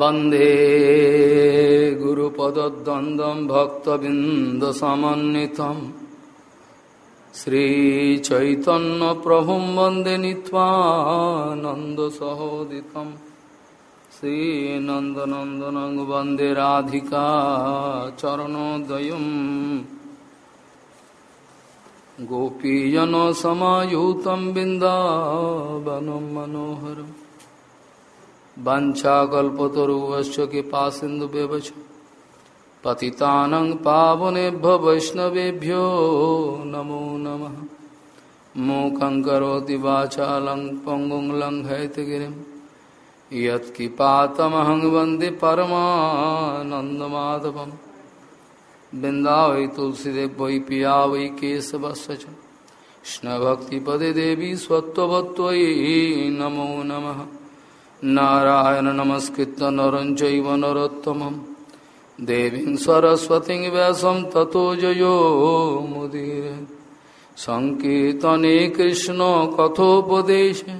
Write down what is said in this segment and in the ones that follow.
वंदे गुरुपदद्वन्द्वं भक्तबिन्दसमन्वितम् श्रीचैतन्यप्रभुं वंदे नीत्वानन्दसहोदितम् श्रीनन्दनन्दनं वंदे राधिका चरणोदयम् गोपीजनसमायुतं बिन्दावनं मनोहरम्। वञ्चाकल्पतरुवश्च कृपासिन्धुव्यवच पतितानं पावनेभ्य वैष्णवेभ्यो नमो नमः। मूकं करोति वाचालं पङ्गुं लङ्घयतगिरिं। यत्किपातमहं वंदे बिन्दावै तुलसीदेव वै पिया वै केशवस्य देवी स्वत्ववत्त्वयि नमो नमः। नारायण नमस्कृत नर चैव नरोत्तमं देवीं सरस्वतीं व्यासं ततो जयो मुदीर सङ्कीर्तने कृष्णकथोपदेशे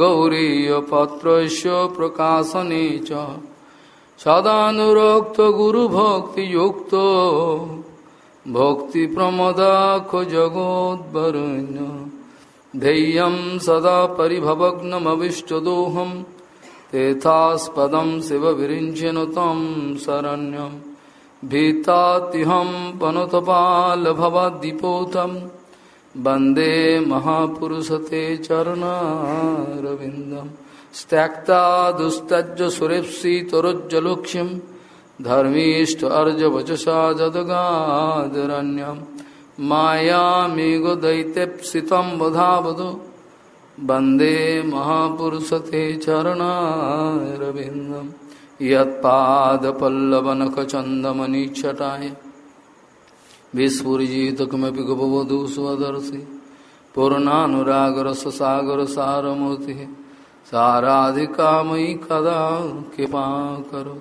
गौरीयपत्रस्य प्रकाशने च सदानुरक्तगुरुभक्तियुक्तो भक्तिप्रमदाखो जगोद्वरुण्य ध्येयं सदा परिभवग्नमविष्टदोहं, तेथास्पदं शिवविरिञ्चन तं शरण्यं। भीतात्यहं पनुतपालभवद्दिपोतं, वंदे महापुरुषते चरणारविन्दं। त्यक्ता दुस्तज्ज सुरेप्सितरुज्जलुक्ष्यं धर्मीष्ट अर्जवचसा जदगादरण्यम् मायामेघदैत्यप्सितं वधावधो वंदे महापुरुषते चरणारविन्दं यत्पादपल्लवनखचन्दमनिच्छटाय विस्फुरिजितकमपि गपवधू स्वदर्शि। पूर्णानुरागरससागरसारमूर्तिः साराधिकामयि कदा कृपा करो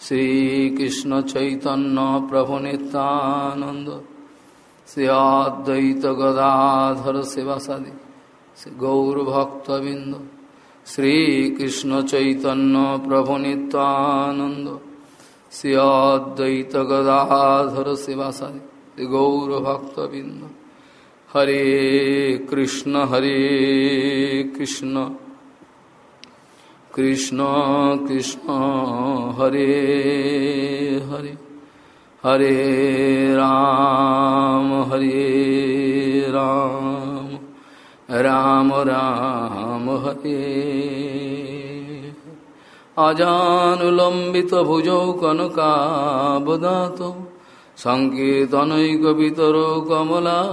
श्रीकृष्णचैतन्यप्रभुनितानन्द श्रियाद्वैत गदाधर शिवासादि गौरभक्तबिंद श्रीकृष्ण चैतन्य प्रभु नित्यानंद श्रियाद्वैत गदाधर शिवासादि गौरभक्तबिंद हरे कृष्ण हरे कृष्ण कृष्ण कृष्ण हरे हरे हरे राम हरे राम राम राम हरे अजानुलम्बित भुजौ कनकाबदातो सङ्केतनैकपितरो कमलायताक्षो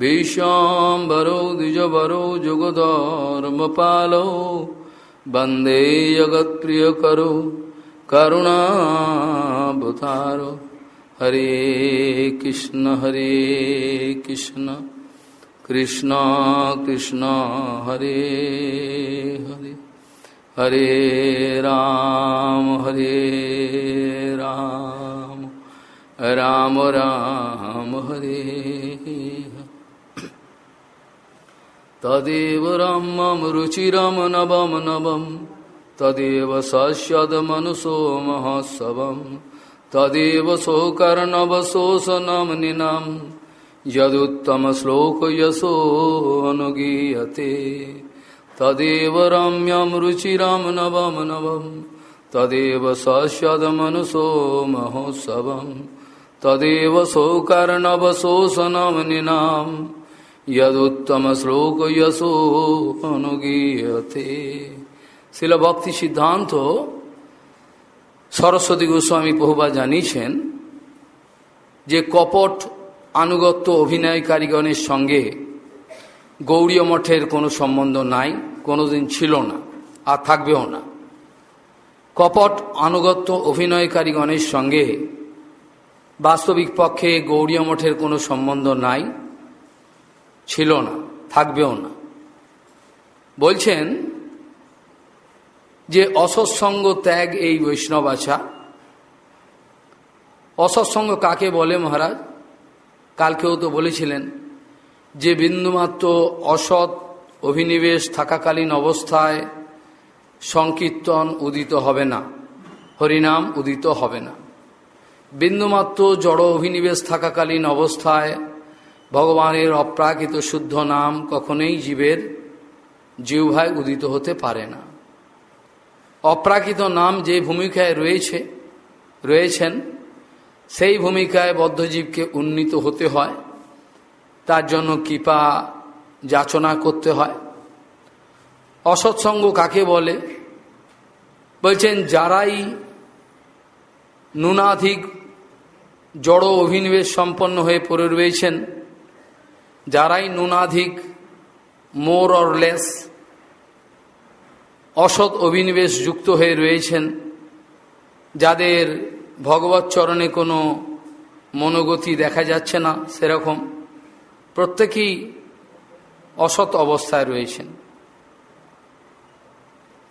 भीष्याम्बरो द्विजवरो जुगधर्मपालो वन्दे जगत्प्रियकरो करुणाभुतारो हरे कृष्ण हरे कृष्ण। कृष्ण कृष्ण, हरे हरे। हरे राम हरे राम। राम राम, हरे। तदेव रामं रुचिरं नवम नवम् तदेव सस्यदमनुषो महोत्सवं तदेव शोकर्णवशोषनमनिनां यदुत्तमश्लोकयशो अनुगीयते तदेव रम्यं रुचिरं नवं नवं तदेव सस्यदमनुषो महोत्सवं तदेव शोकर्णवशोषनमनिनां यदुत्तमश्लोकयशो अनुगीयते শিল ভক্তি সিদ্ধান্ত সরস্বতী গোস্বামী বহুবা জানিয়েছেন যে কপট আনুগত্য অভিনয়কারীগণের সঙ্গে গৌরীয় মঠের কোনো সম্বন্ধ নাই, কোনোদিন ছিল না আর থাকবেও না। কপট আনুগত্য অভিনয়কারীগণের সঙ্গে বাস্তবিক পক্ষে গৌরীয় মঠের কোনো সম্বন্ধ নাই, ছিল না, থাকবেও না। বলছেন যে অসৎসঙ্গ ত্যাগ এই বৈষ্ণব আছা অসৎসঙ্গ কাকে বলে মহারাজ? কালকেও তো বলেছিলেন যে বিন্দুমাত্র অসৎ অভিনিবেশ থাকাকালীন অবস্থায় সংকীর্তন উদিত হবে না, হরিনাম উদিত হবে না। বিন্দুমাত্র জড় অভিনিবেশ থাকাকালীন অবস্থায় ভগবানের অপ্রাকৃত শুদ্ধ নাম কখনোই জীবের জিহ্বায় উদিত হতে পারে না। অপ্রাকৃত নাম যে ভূমিকায় রয়েছে, রয়েছেন, সেই ভূমিকায় বদ্ধজীবকে উন্নীত হতে হয়। তার জন্য কৃপা যাচনা করতে হয়। অসৎসঙ্গ কাকে বলে? বলছেন, যারাই নুনাধিক জড় অভিনিবেশ সম্পন্ন হয়ে পড়ে রয়েছেন, যারাই নুনাধিক মোর অর লেস অসৎ অভিনিবেশ যুক্ত হয়ে রয়েছেন, যাদের ভগবত চরণে কোনো মনোগতি দেখা যাচ্ছে না সেরকম, প্রত্যেকেই অসৎ অবস্থায় রয়েছেন।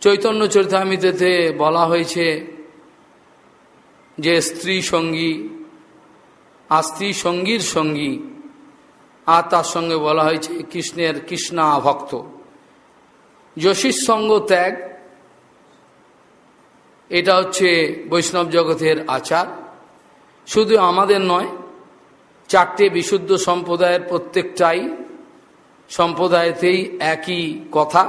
চৈতন্য চরিতামিতে বলা হয়েছে যে স্ত্রী সঙ্গী আর স্ত্রী সঙ্গীর সঙ্গী আর তার সঙ্গে বলা হয়েছে কৃষ্ণের কৃষ্ণা ভক্ত। যশীর সঙ্গ ত্যাগ, এটা হচ্ছে বৈষ্ণব জগতের আচার। শুধু আমাদের নয়, চারটে বিশুদ্ধ সম্প্রদায়ের প্রত্যেকটাই সম্প্রদায়তেই একই কথা।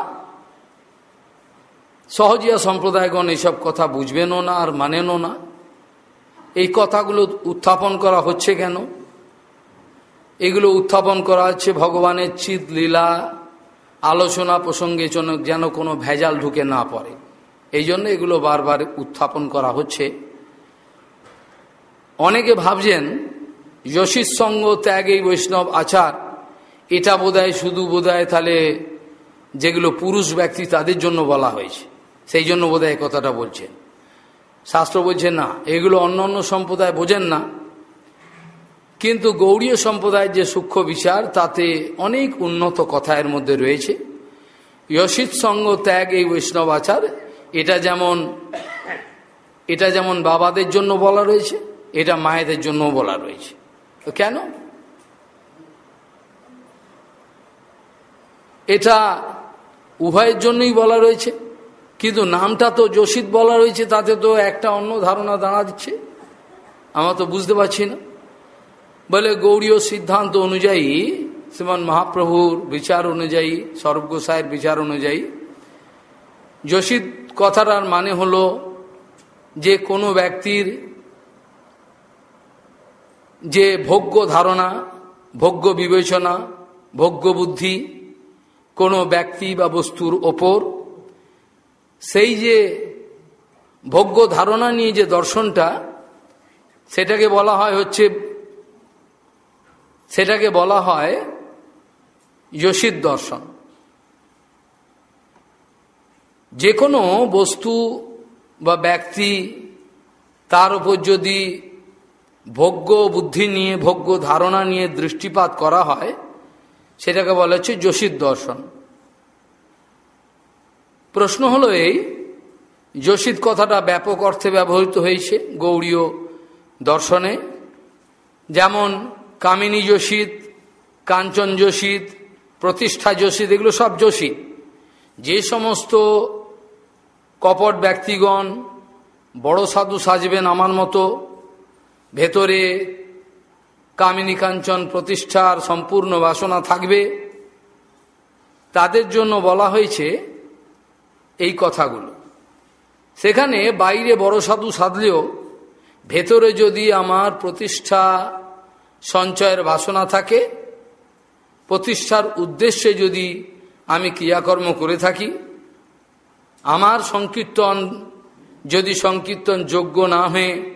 সহজিয়া সম্প্রদায়গণ এসব কথা বুঝবেনও না আর মানেনও না। এই কথাগুলো উত্থাপন করা হচ্ছে কেন? এগুলো উত্থাপন করা হচ্ছে ভগবানের চিত লীলা আলোচনা প্রসঙ্গে যেন কোনো ভেজাল ঢুকে না পড়ে। এই জন্য এগুলো বারবার উত্থাপন করা হচ্ছে। অনেকে ভাবছেন যশীর সঙ্গ ত্যাগ এই বৈষ্ণব আচার। এটা বোধহয় শুধু বোধহয় তাহলে যেগুলো পুরুষ ব্যক্তি তাদের জন্য বলা হয়েছে। সেই জন্য বোধহয় কথাটা বলছেন। শাস্ত্র বলছে, না, এগুলো অন্য অন্য সম্প্রদায় বোঝেন না। কিন্তু গৌড়ীয় সম্প্রদায়ের যে সূক্ষ্ম বিচার, তাতে অনেক উন্নত কথা এর মধ্যে রয়েছে। যশিত সঙ্গ ত্যাগ এই বৈষ্ণব আচার, এটা যেমন এটা যেমন বাবাদের জন্য বলা রয়েছে, এটা মায়েদের জন্য বলা রয়েছে। কেন? এটা উভয়ের জন্যই বলা রয়েছে, কিন্তু নামটা তো যোশিত বলা রয়েছে, তাতে তো একটা অন্য ধারণা দাঁড়া দিচ্ছে। আমরা তো বুঝতে পারছি না। বলে গৌরীয় সিদ্ধান্ত অনুযায়ী, শ্রীমান মহাপ্রভুর বিচার অনুযায়ী সরব গোসাইয়ের বিচার অনুযায়ী যোশিত কথাটার মানে হলো যে কোনো ব্যক্তির যে ভোগ্য ধারণা, ভোগ্য বিবেচনা, ভোগ্য বুদ্ধি কোনো ব্যক্তি বা বস্তুর ওপর, সেই যে ভোগ্য ধারণা নিয়ে যে দর্শনটা, সেটাকে বলা হয় হচ্ছে সেটাকে বলা হয় যশির দর্শন। যে কোনো বস্তু বা ব্যক্তি তার উপর যদি ভোগ্য বুদ্ধি নিয়ে, ভোগ্য ধারণা নিয়ে দৃষ্টিপাত করা হয়, সেটাকে বলা হচ্ছে যশির দর্শন। প্রশ্ন হলো এই যশিত কথাটা ব্যাপক অর্থে ব্যবহৃত হয়েছে গৌড়ীয় দর্শনে। যেমন কামিনী যোশিত কাঞ্চন যোশিত প্রতিষ্ঠা যোশিত এগুলো সব যোশিত যে সমস্ত কপট ব্যক্তিগণ বড় সাধু সাজবেন আমার মতো, ভেতরে কামিনী কাঞ্চন প্রতিষ্ঠার সম্পূর্ণ বাসনা থাকবে, তাদের জন্য বলা হয়েছে এই কথাগুলো। সেখানে বাইরে বড় সাধু সাধলেও ভেতরে যদি আমার প্রতিষ্ঠা সঞ্চয়ের বাসনা থাকে। প্রতিষ্ঠার উদ্দেশ্যে যদি আমি ক্রিয়াকর্ম করে থাকি, আমার সংকীর্তন যদি সংকীর্তন যোগ্য না হয়ে,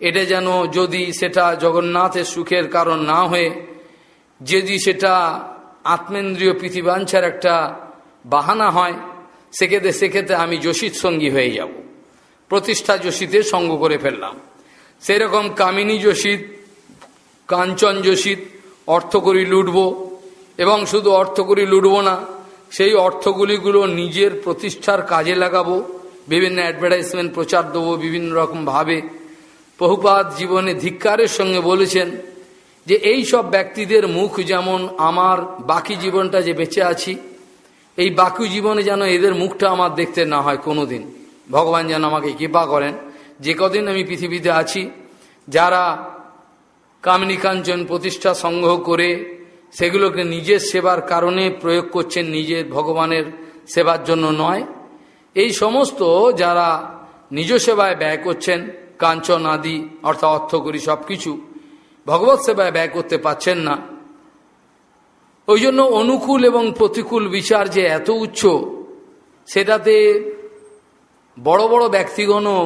এটা যেন যদি সেটা জগন্নাথের সুখের কারণ না হয়ে, যদি সেটা আত্মেন্দ্রীয় পৃথিবাঞ্ছার একটা বাহানা হয়, সেক্ষেত্রে সেক্ষেত্রে আমি যোশীর সঙ্গী হয়ে যাব। প্রতিষ্ঠা যোশীতে সঙ্গ করে ফেললাম। সেরকম কামিনী যোশীত কাঞ্চন যোশীত অর্থ করি লুটব, এবং শুধু অর্থ করি লুটব না, সেই অর্থগুলিগুলো নিজের প্রতিষ্ঠার কাজে লাগাবো, বিভিন্ন অ্যাডভার্টাইজমেন্ট প্রচার দেবো বিভিন্ন রকমভাবে বহুপাত জীবনে ধিক্কারের সঙ্গে বলেছেন যে, এই সব ব্যক্তিদের মুখ যেমন আমার বাকি জীবনটা যে বেঁচে আছি, এই বাকি জীবনে যেন এদের মুখটা আমার দেখতে না হয় কোনোদিন। ভগবান যেন আমাকে কৃপা করেন। যে কদিন আমি পৃথিবীতে আছি, যারা কামিনী কাঞ্চন প্রতিষ্ঠা সংগ্রহ করে সেগুলোকে নিজের সেবার কারণে প্রয়োগ করছেন নিজের ভগবানের সেবার জন্য নয়। এই সমস্ত যারা নিজ সেবায় ব্যয় করছেন, কাঞ্চন আদি, অর্থাৎ অর্থ করি সব কিছু ভগবত সেবায় ব্যয় করতে পাচ্ছেন না। ওই জন্য অনুকূল এবং প্রতিকূল বিচার যে এত উচ্চ, সেটাতে বড় বড় ব্যক্তিগণও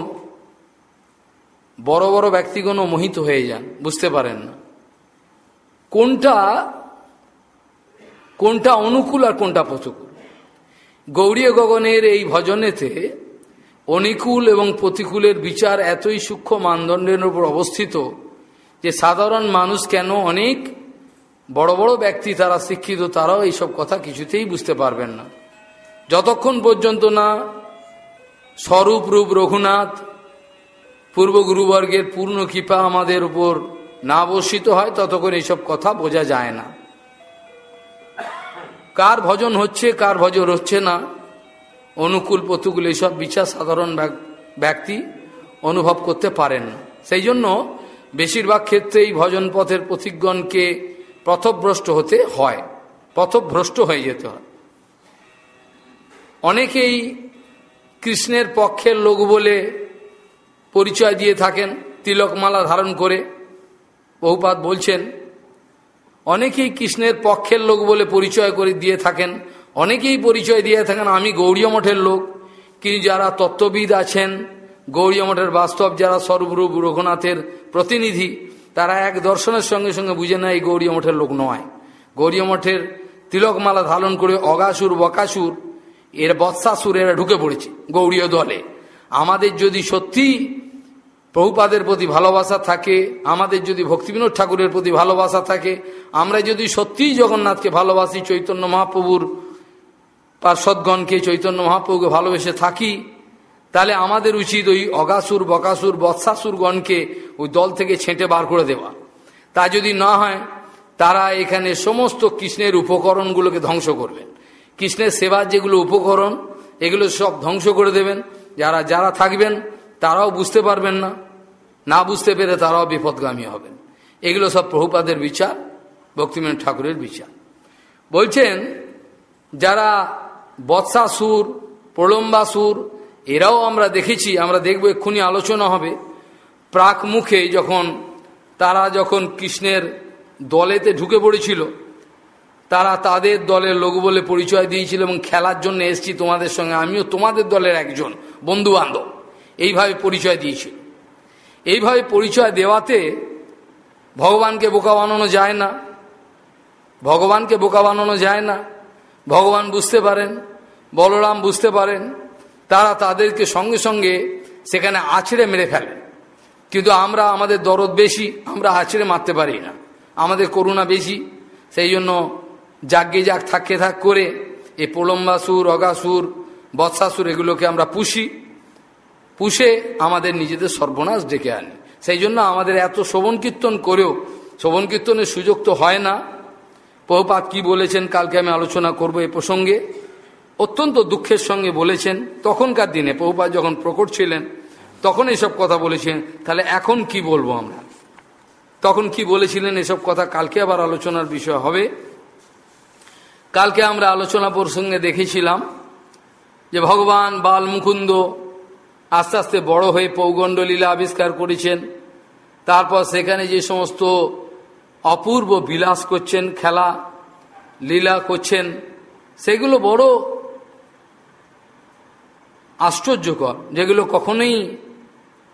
বড় বড় ব্যক্তিগণও মোহিত হয়ে যান, বুঝতে পারেন না। কোনটা কোনটা অনুকূল আর কোনটা প্রতিকূল? গৌরীয় গগনের এই ভজনেতে অনুকূল এবং প্রতিকূলের বিচার এতই সূক্ষ্ম মানদণ্ডের উপর অবস্থিত যে সাধারণ মানুষ কেন অনেক বড় বড় ব্যক্তি তারা শিক্ষিত, তারাও এইসব কথা কিছুতেই বুঝতে পারবেন না। যতক্ষণ পর্যন্ত না স্বরূপ রূপ রঘুনাথ পূর্ব গুরুবর্গের পূর্ণ কৃপা আমাদের উপর না বর্ষিত হয়, ততক্ষণ এইসব কথা বোঝা যায় না। কার ভজন হচ্ছে, কার ভজন হচ্ছে না, অনুকূল প্রতিকূল এইসব বিচার সাধারণ ব্যক্তি অনুভব করতে পারেন না। সেই জন্য বেশিরভাগ ক্ষেত্রেই ভজন পথের প্রতিজ্ঞনকে পথভ্রষ্ট হতে হয়, পথভ্রষ্ট হয়ে যেতে হয়। অনেকেই কৃষ্ণের পক্ষের লোক বলে পরিচয় দিয়ে থাকেন, তিলকমালা ধারণ করে। বহুপাত বলছেন, অনেকেই কৃষ্ণের পক্ষের লোক বলে পরিচয় করে দিয়ে থাকেন, অনেকেই পরিচয় দিয়ে থাকেন, আমি গৌরীয় মঠের লোক। কিন্তু যারা তত্ত্ববিদ আছেন, গৌরীয় মঠের বাস্তব যারা সর্বরূপ রঘুনাথের প্রতিনিধি, তারা এক দর্শনের সঙ্গে সঙ্গে বুঝে নেয়, এই গৌরী মঠের লোক নয়। গৌরীয় মঠের তিলকমালা ধারণ করে অগাসুর, বকাসুর, এর বৎসাসুর এরা ঢুকে পড়েছে গৌরীয় দলে। আমাদের যদি সত্যি প্রভুপাদের প্রতি ভালোবাসা থাকে, আমাদের যদি ভক্তিবিনোদ ঠাকুরের প্রতি ভালোবাসা থাকে, আমরা যদি সত্যিই জগন্নাথকে ভালোবাসি, চৈতন্য মহাপ্রভুর পার্শ্বদগণকে চৈতন্য মহাপ্রভুকে ভালোবেসে থাকি, তাহলে আমাদের উচিত ওই অগাসুর, বকাসুর, বৎসাসুরগণকে ওই দল থেকে ছেঁটে বার করে দেওয়া। তা যদি না হয়, তারা এখানে সমস্ত কৃষ্ণের উপকরণগুলোকে ধ্বংস করবেন। কৃষ্ণের সেবার যেগুলো উপকরণ, এগুলো সব ধ্বংস করে দেবেন। যারা যারা থাকবেন তারাও বুঝতে পারবেন না। না বুঝতে পেরে তারাও বিপদগামী হবেন। এগুলো সব প্রভুপাদের বিচার ভক্তিমেন ঠাকুরের বিচার। বলছেন, যারা বৎসাসুর, প্রলম্বাসুর, এরাও আমরা দেখেছি, আমরা দেখব, এক্ষুনি আলোচনা হবে। প্রাক মুখে যখন তারা যখন কৃষ্ণের দলেতে ঢুকে পড়েছিল, তারা তাদের দলের লোক বলে পরিচয় দিয়েছিল এবং খেলার জন্য এসছি তোমাদের সঙ্গে। আমিও তোমাদের দলের একজন বন্ধু বান্ধব এইভাবে পরিচয় দিয়েছিল। এইভাবে পরিচয় দেওয়াতে ভগবানকে বোকা বানানো যায় না। ভগবানকে বোকা বানানো যায় না। ভগবান বুঝতে পারেন, বলরাম বুঝতে পারেন, তারা তাদেরকে সঙ্গে সঙ্গে সেখানে আছড়ে মেরে ফেলে। কিন্তু আমরা, আমাদের দরদ বেশি, আমরা আছড়ে মারতে পারি না। আমাদের করুণা বেশি। সেই জন্য যাজ্ঞে যাক থাকে থাক করে এই প্রলম্বাসুর, অগাসুর, বৎসাসুর এগুলোকে আমরা পুষি। পুষে আমাদের নিজেদের সর্বনাশ ডেকে আনি। সেই জন্য আমাদের এত শোভন কীর্তন করেও শোভন কীর্তনের সুযোগ তো হয় না। বহুপাত কি বলেছেন কালকে আমি আলোচনা করব এ প্রসঙ্গে। অত্যন্ত দুঃখের সঙ্গে বলেছেন, তখনকার দিনে বহুপাত যখন প্রকট ছিলেন, তখন এসব কথা বলেছেন, তাহলে এখন কি বলব আমরা? তখন কি বলেছিলেন এসব কথা কালকে আবার আলোচনার বিষয় হবে। কালকে আমরা আলোচনা প্রসঙ্গে দেখেছিলাম যে ভগবান বাল মুকুন্দ আস্তে আস্তে বড় হয়ে পৌগণ্ড লীলা আবিষ্কার করেছেন। তারপর সেখানে যে সমস্ত অপূর্ব বিলাস করছেন, খেলা, লীলা করছেন, সেগুলো বড় আশ্চর্যকর, যেগুলো কখনোই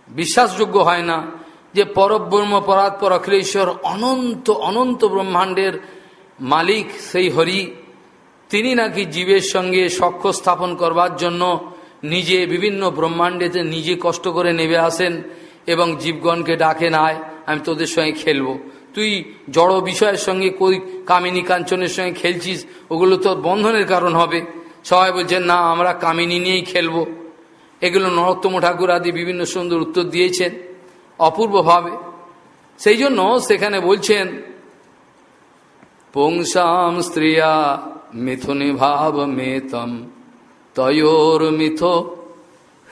বিশ্বাসযোগ্য হয় না যে পরব্রহ্ম পরাৎপর অখিলেশ্বর, অনন্ত অনন্ত ব্রহ্মাণ্ডের মালিক সেই হরি। তিনি নাকি জীবের সঙ্গে সক্ষ স্থাপন করবার জন্য নিজে বিভিন্ন ব্রহ্মাণ্ডেতে নিজে কষ্ট করে নেবে আসেন এবং জীবগণকে ডাকে নায় আমি তোদের সঙ্গে খেলব। তুই জড় বিষয়ের সঙ্গে কই, কামিনী কাঞ্চনের সঙ্গে খেলছিস? ওগুলো তোর বন্ধনের কারণ হবে। সবাই বলছেন, না, আমরা কামিনী নিয়েই খেলব। এগুলো নরোত্তম ঠাকুর আদি বিভিন্ন সুন্দর উত্তর দিয়েছেন অপূর্বভাবে। সেই জন্য সেখানে বলছেন, পুংসাম স্ত্রিয়া মিথুনি ভাব মেতম তয়োর মিথো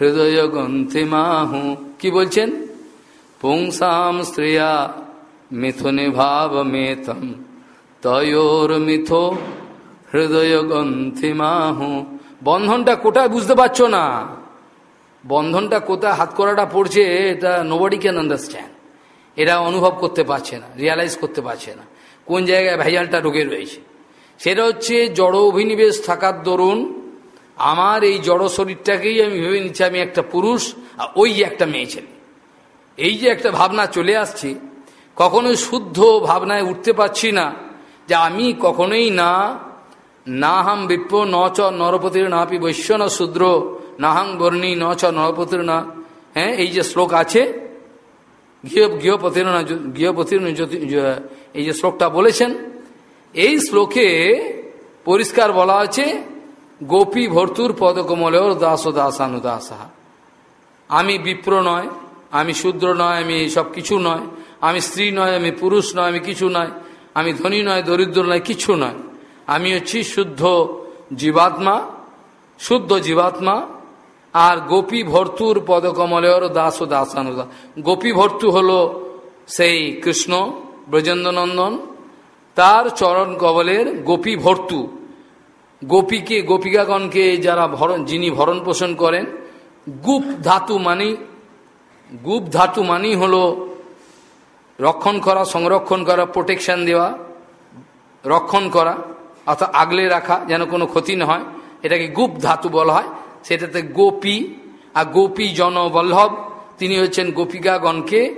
হৃদয় গ্রন্থিমাহু কি বলছেন? পুংসাম স্ত্রিয়া মিথুনি তয়োর মিথো হৃদয় গ্রন্থিমাহু বন্ধনটা কোটায় বুঝতে পারছ না? বন্ধনটা কোথায় হাত করাটা পড়ছে, এটা নোবডি ক্যান আন্ডারস্ট্যান্ড এরা অনুভব করতে পারছে না রিয়ালাইজ করতে পারছে না। কোন জায়গায় ভেজালটা ঢুকে রয়েছে? সেটা হচ্ছে জড় অভিনিবেশ থাকার দরুন আমার এই জড় শরীরটাকেই আমি ভেবে নিচ্ছি, আমি একটা পুরুষ, আর ওই যে একটা মেয়ে ছেলে। এই যে একটা ভাবনা চলে আসছে, কখনোই শুদ্ধ ভাবনায় উঠতে পারছি না যে আমি কখনোই না না হাম বিপ্র, ন চ নরপতির নাপি বৈশ্য ন শূদ্র নাহাং বর্ণী, ন চ নরপতির না। হ্যাঁ এই যে শ্লোক আছে, গৃহ গৃহপতির না গৃহপতির এই যে শ্লোকটা বলেছেন, এই শ্লোকে পরিষ্কার বলা আছে গোপী ভর্তুর পদকমলের দাস দাসানুদাসা আমি বিপ্র নয়, আমি শূদ্র নয়, আমি সব কিছু নয়, আমি স্ত্রী নয়, আমি পুরুষ নয়, আমি কিছু নয়, আমি ধনী নয়, দরিদ্র নয়, কিছু নয়। আমি হচ্ছি শুদ্ধ জীবাত্মা শুদ্ধ জীবাত্মা, আর গোপী ভর্তুর পদকমলের দাস ও দাসানুদা গোপী ভর্তু হল সেই কৃষ্ণ ব্রজেন্দ্রনন্দন, তার চরণ কবলের গোপী ভর্তু। গোপীকে, গোপিকাগণকে যারা ভরণ, যিনি ভরণ পোষণ করেন, গুপ ধাতু মানি, গুপ ধাতু মানি হল রক্ষণ করা, সংরক্ষণ করা প্রোটেকশন দেওয়া, রক্ষণ করা, অর্থাৎ আগলে রাখা, যেন কোনো ক্ষতি না হয়। এটাকে গুপ ধাতু বলা হয়। সেটাতে গোপী আর গোপী জনবল্লভ তিনি হচ্ছেন গোপিকাগণকে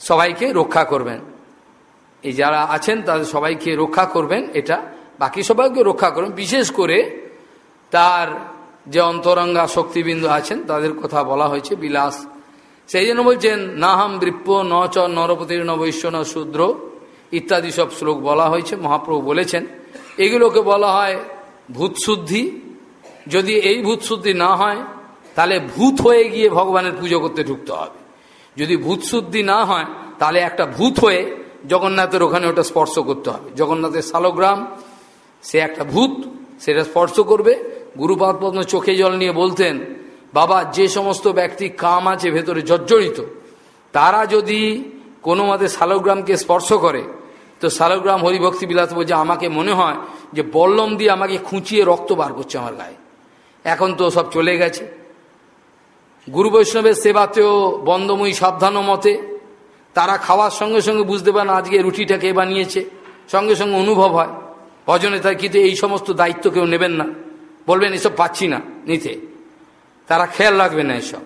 সবাইকে রক্ষা করবেন। এই যারা আছেন, তাদের সবাইকে রক্ষা করবেন। এটা বাকি সবাইকে রক্ষা করবেন বিশেষ করে তার যে অন্তরঙ্গা শক্তিবিন্দু আছেন, তাদের কথা বলা হয়েছে বিলাস। সেই জন্য বলছেন, নাহাম ন চ নরপতির নবৈশ্য ন শূদ্র ইত্যাদি সব শ্লোক বলা হয়েছে। মহাপ্রভু বলেছেন, এগুলোকে বলা হয় ভূতশুদ্ধি। যদি এই ভূতশুদ্ধি না হয়, তাহলে ভূত হয়ে গিয়ে ভগবানের পুজো করতে ঢুকতে হবে। যদি ভূতশুদ্ধি না হয়, তাহলে একটা ভূত হয়ে জগন্নাথের ওখানে ওটা স্পর্শ করতে হবে। জগন্নাথের শালগ্রাম সে একটা ভূত, সেটা স্পর্শ করবে। গুরুপাদ পদ্ম চোখে জল নিয়ে বলতেন, বাবা, যে সমস্ত ব্যক্তি কাম আছে ভেতরে জর্জরিত, তারা যদি কোনো মতে শালগ্রামকে স্পর্শ করে, তো শালগ্রাম হরিভক্তি বিলাস বলছে, আমাকে মনে হয় যে বল্লম দিয়ে আমাকে খুঁচিয়ে রক্ত বার করছে আমার গায়ে। এখন তো সব চলে গেছে। গুরু বৈষ্ণবের সেবাতেও বন্ধময়ী সাবধান মতে, তারা খাওয়ার সঙ্গে সঙ্গে বুঝতে পারেন আজকে রুটিটা কে বানিয়েছে। সঙ্গে সঙ্গে অনুভব হয়। ভজনে তাই কিন্তু এই সমস্ত দায়িত্ব কেউ নেবেন না। বলবেন, এসব পাচ্ছি না নিতে। তারা খেয়াল রাখবে না এসব।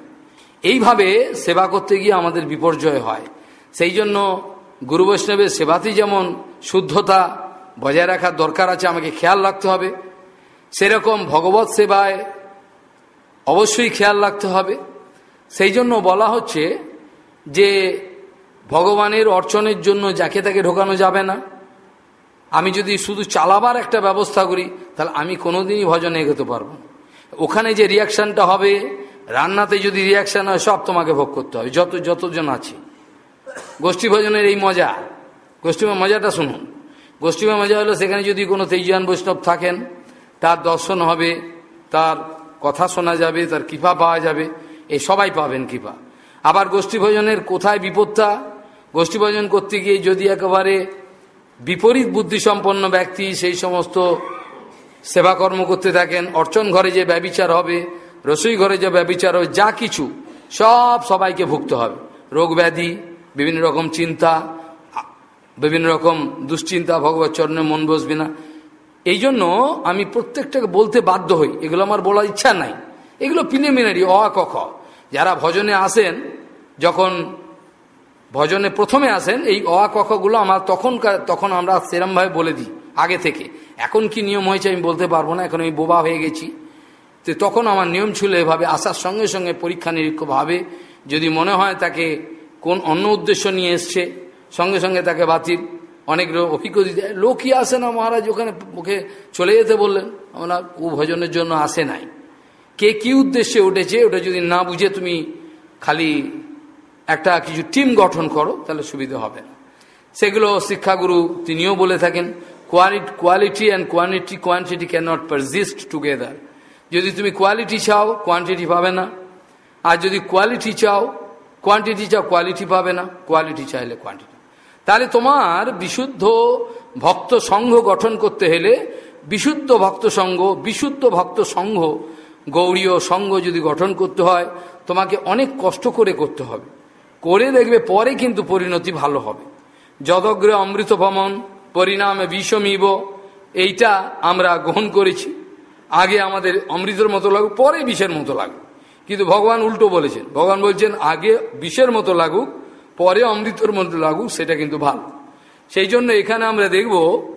এইভাবে সেবা করতে গিয়ে আমাদের বিপর্যয় হয়। সেই জন্য গুরু বৈষ্ণবের সেবাতেই যেমন শুদ্ধতা বজায় রাখার দরকার আছে, আমাকে খেয়াল রাখতে হবে। সেরকম ভগবত সেবায় অবশ্যই খেয়াল রাখতে হবে। সেই জন্য বলা হচ্ছে যে, ভগবানের অর্চনের জন্য যাকে তাকে ঢোকানো যাবে না। আমি যদি শুধু চালাবার একটা ব্যবস্থা করি, তাহলে আমি কোনোদিনই ভজনে এগোতে পারব ওখানে যে রিয়াকশানটা হবে, রান্নাতে যদি রিয়াকশান হয়, সব তোমাকে ভোগ করতে হবে। যত, যতজন আছে। গোষ্ঠী ভজনের এই মজা। গোষ্ঠীময় মজাটা শুনুন। গোষ্ঠীময় মজা হলো, সেখানে যদি কোনো তেজান বৈষ্ণব থাকেন, তার দর্শন হবে, তার কথা শোনা যাবে, তার কৃপা পাওয়া যাবে। এই সবাই পাবেন কৃপা। আবার গোষ্ঠী ভোজনের কোথায় বিপদটা? গোষ্ঠী ভোজন করতে গিয়ে যদি একেবারে বিপরীত বুদ্ধিসম্পন্ন ব্যক্তি সেই সমস্ত সেবাকর্ম করতে থাকেন, অর্চন ঘরে যে ব্যবিচার হবে, রসুই ঘরে যে ব্যবিচার হবে, যা কিছু, সব সবাইকে ভুগতে হবে। রোগ ব্যাধি, বিভিন্ন রকম চিন্তা, বিভিন্ন রকম দুশ্চিন্তা, ভগবত চরণে মন বসবে না। এই জন্য আমি প্রত্যেকটাকে বলতে বাধ্য হই। এগুলো আমার বলার ইচ্ছা নাই। এগুলো প্রিলিমিনারি অ ক যারা ভজনে আসেন, যখন ভজনে প্রথমে আসেন, এই অ কখগুলো আমার তখন তখন আমরা সেরমভাবে বলে দিই, আগে থেকে। এখন কি নিয়ম হয়েছে আমি বলতে পারব না, এখন আমি বোবা হয়ে গেছি। তো তখন আমার নিয়ম ছিল এভাবে আসার সঙ্গে সঙ্গে পরীক্ষা নিরীক্ষভাবে যদি মনে হয় তাকে কোন অন্য উদ্দেশ্য নিয়ে এসছে, সঙ্গে সঙ্গে তাকে বাতিল, অনেক অভিজ্ঞতা দেয় লোকই আসে না মহারাজ, ওখানে মুখে চলে যেতে বললেন। আমরা ও ভজনের জন্য আসে নাই। কে কি উদ্দেশ্যে উঠেছে, ওটা যদি না বুঝে তুমি খালি একটা কিছু টিম গঠন করো, তাহলে সুবিধা হবে। সেগুলো শিক্ষাগুরু তিনিও বলে থাকেন quality quality and quantity quantity can not persist together যদি তুমি কোয়ালিটি চাও কোয়ান্টিটি পাবে না। আর যদি কোয়ালিটি চাও কোয়ান্টিটি চাও কোয়ালিটি পাবে না। কোয়ালিটি চাইলে কোয়ান্টিটি তাহলে তোমার বিশুদ্ধ ভক্ত সংঘ গঠন করতে হলে বিশুদ্ধ ভক্ত সংঘ, বিশুদ্ধ ভক্ত সংঘ, গৌরীয় সংঘ যদি গঠন করতে হয়, তোমাকে অনেক কষ্ট করে করতে হবে। করে দেখবে পরে কিন্তু পরিণতি ভালো হবে। যদগ্রে অমৃত ভ্রমণ, পরিণামে বিষমিব, এইটা আমরা গ্রহণ করেছি। আগে আমাদের অমৃতের মতো লাগুক, পরে বিষের মতো লাগুক। কিন্তু ভগবান উল্টো বলেছেন। ভগবান বলছেন, আগে বিষের মতো লাগুক, পরে অমৃতর মতো লাগুক, সেটা কিন্তু ভালো। সেই জন্য এখানে আমরা দেখব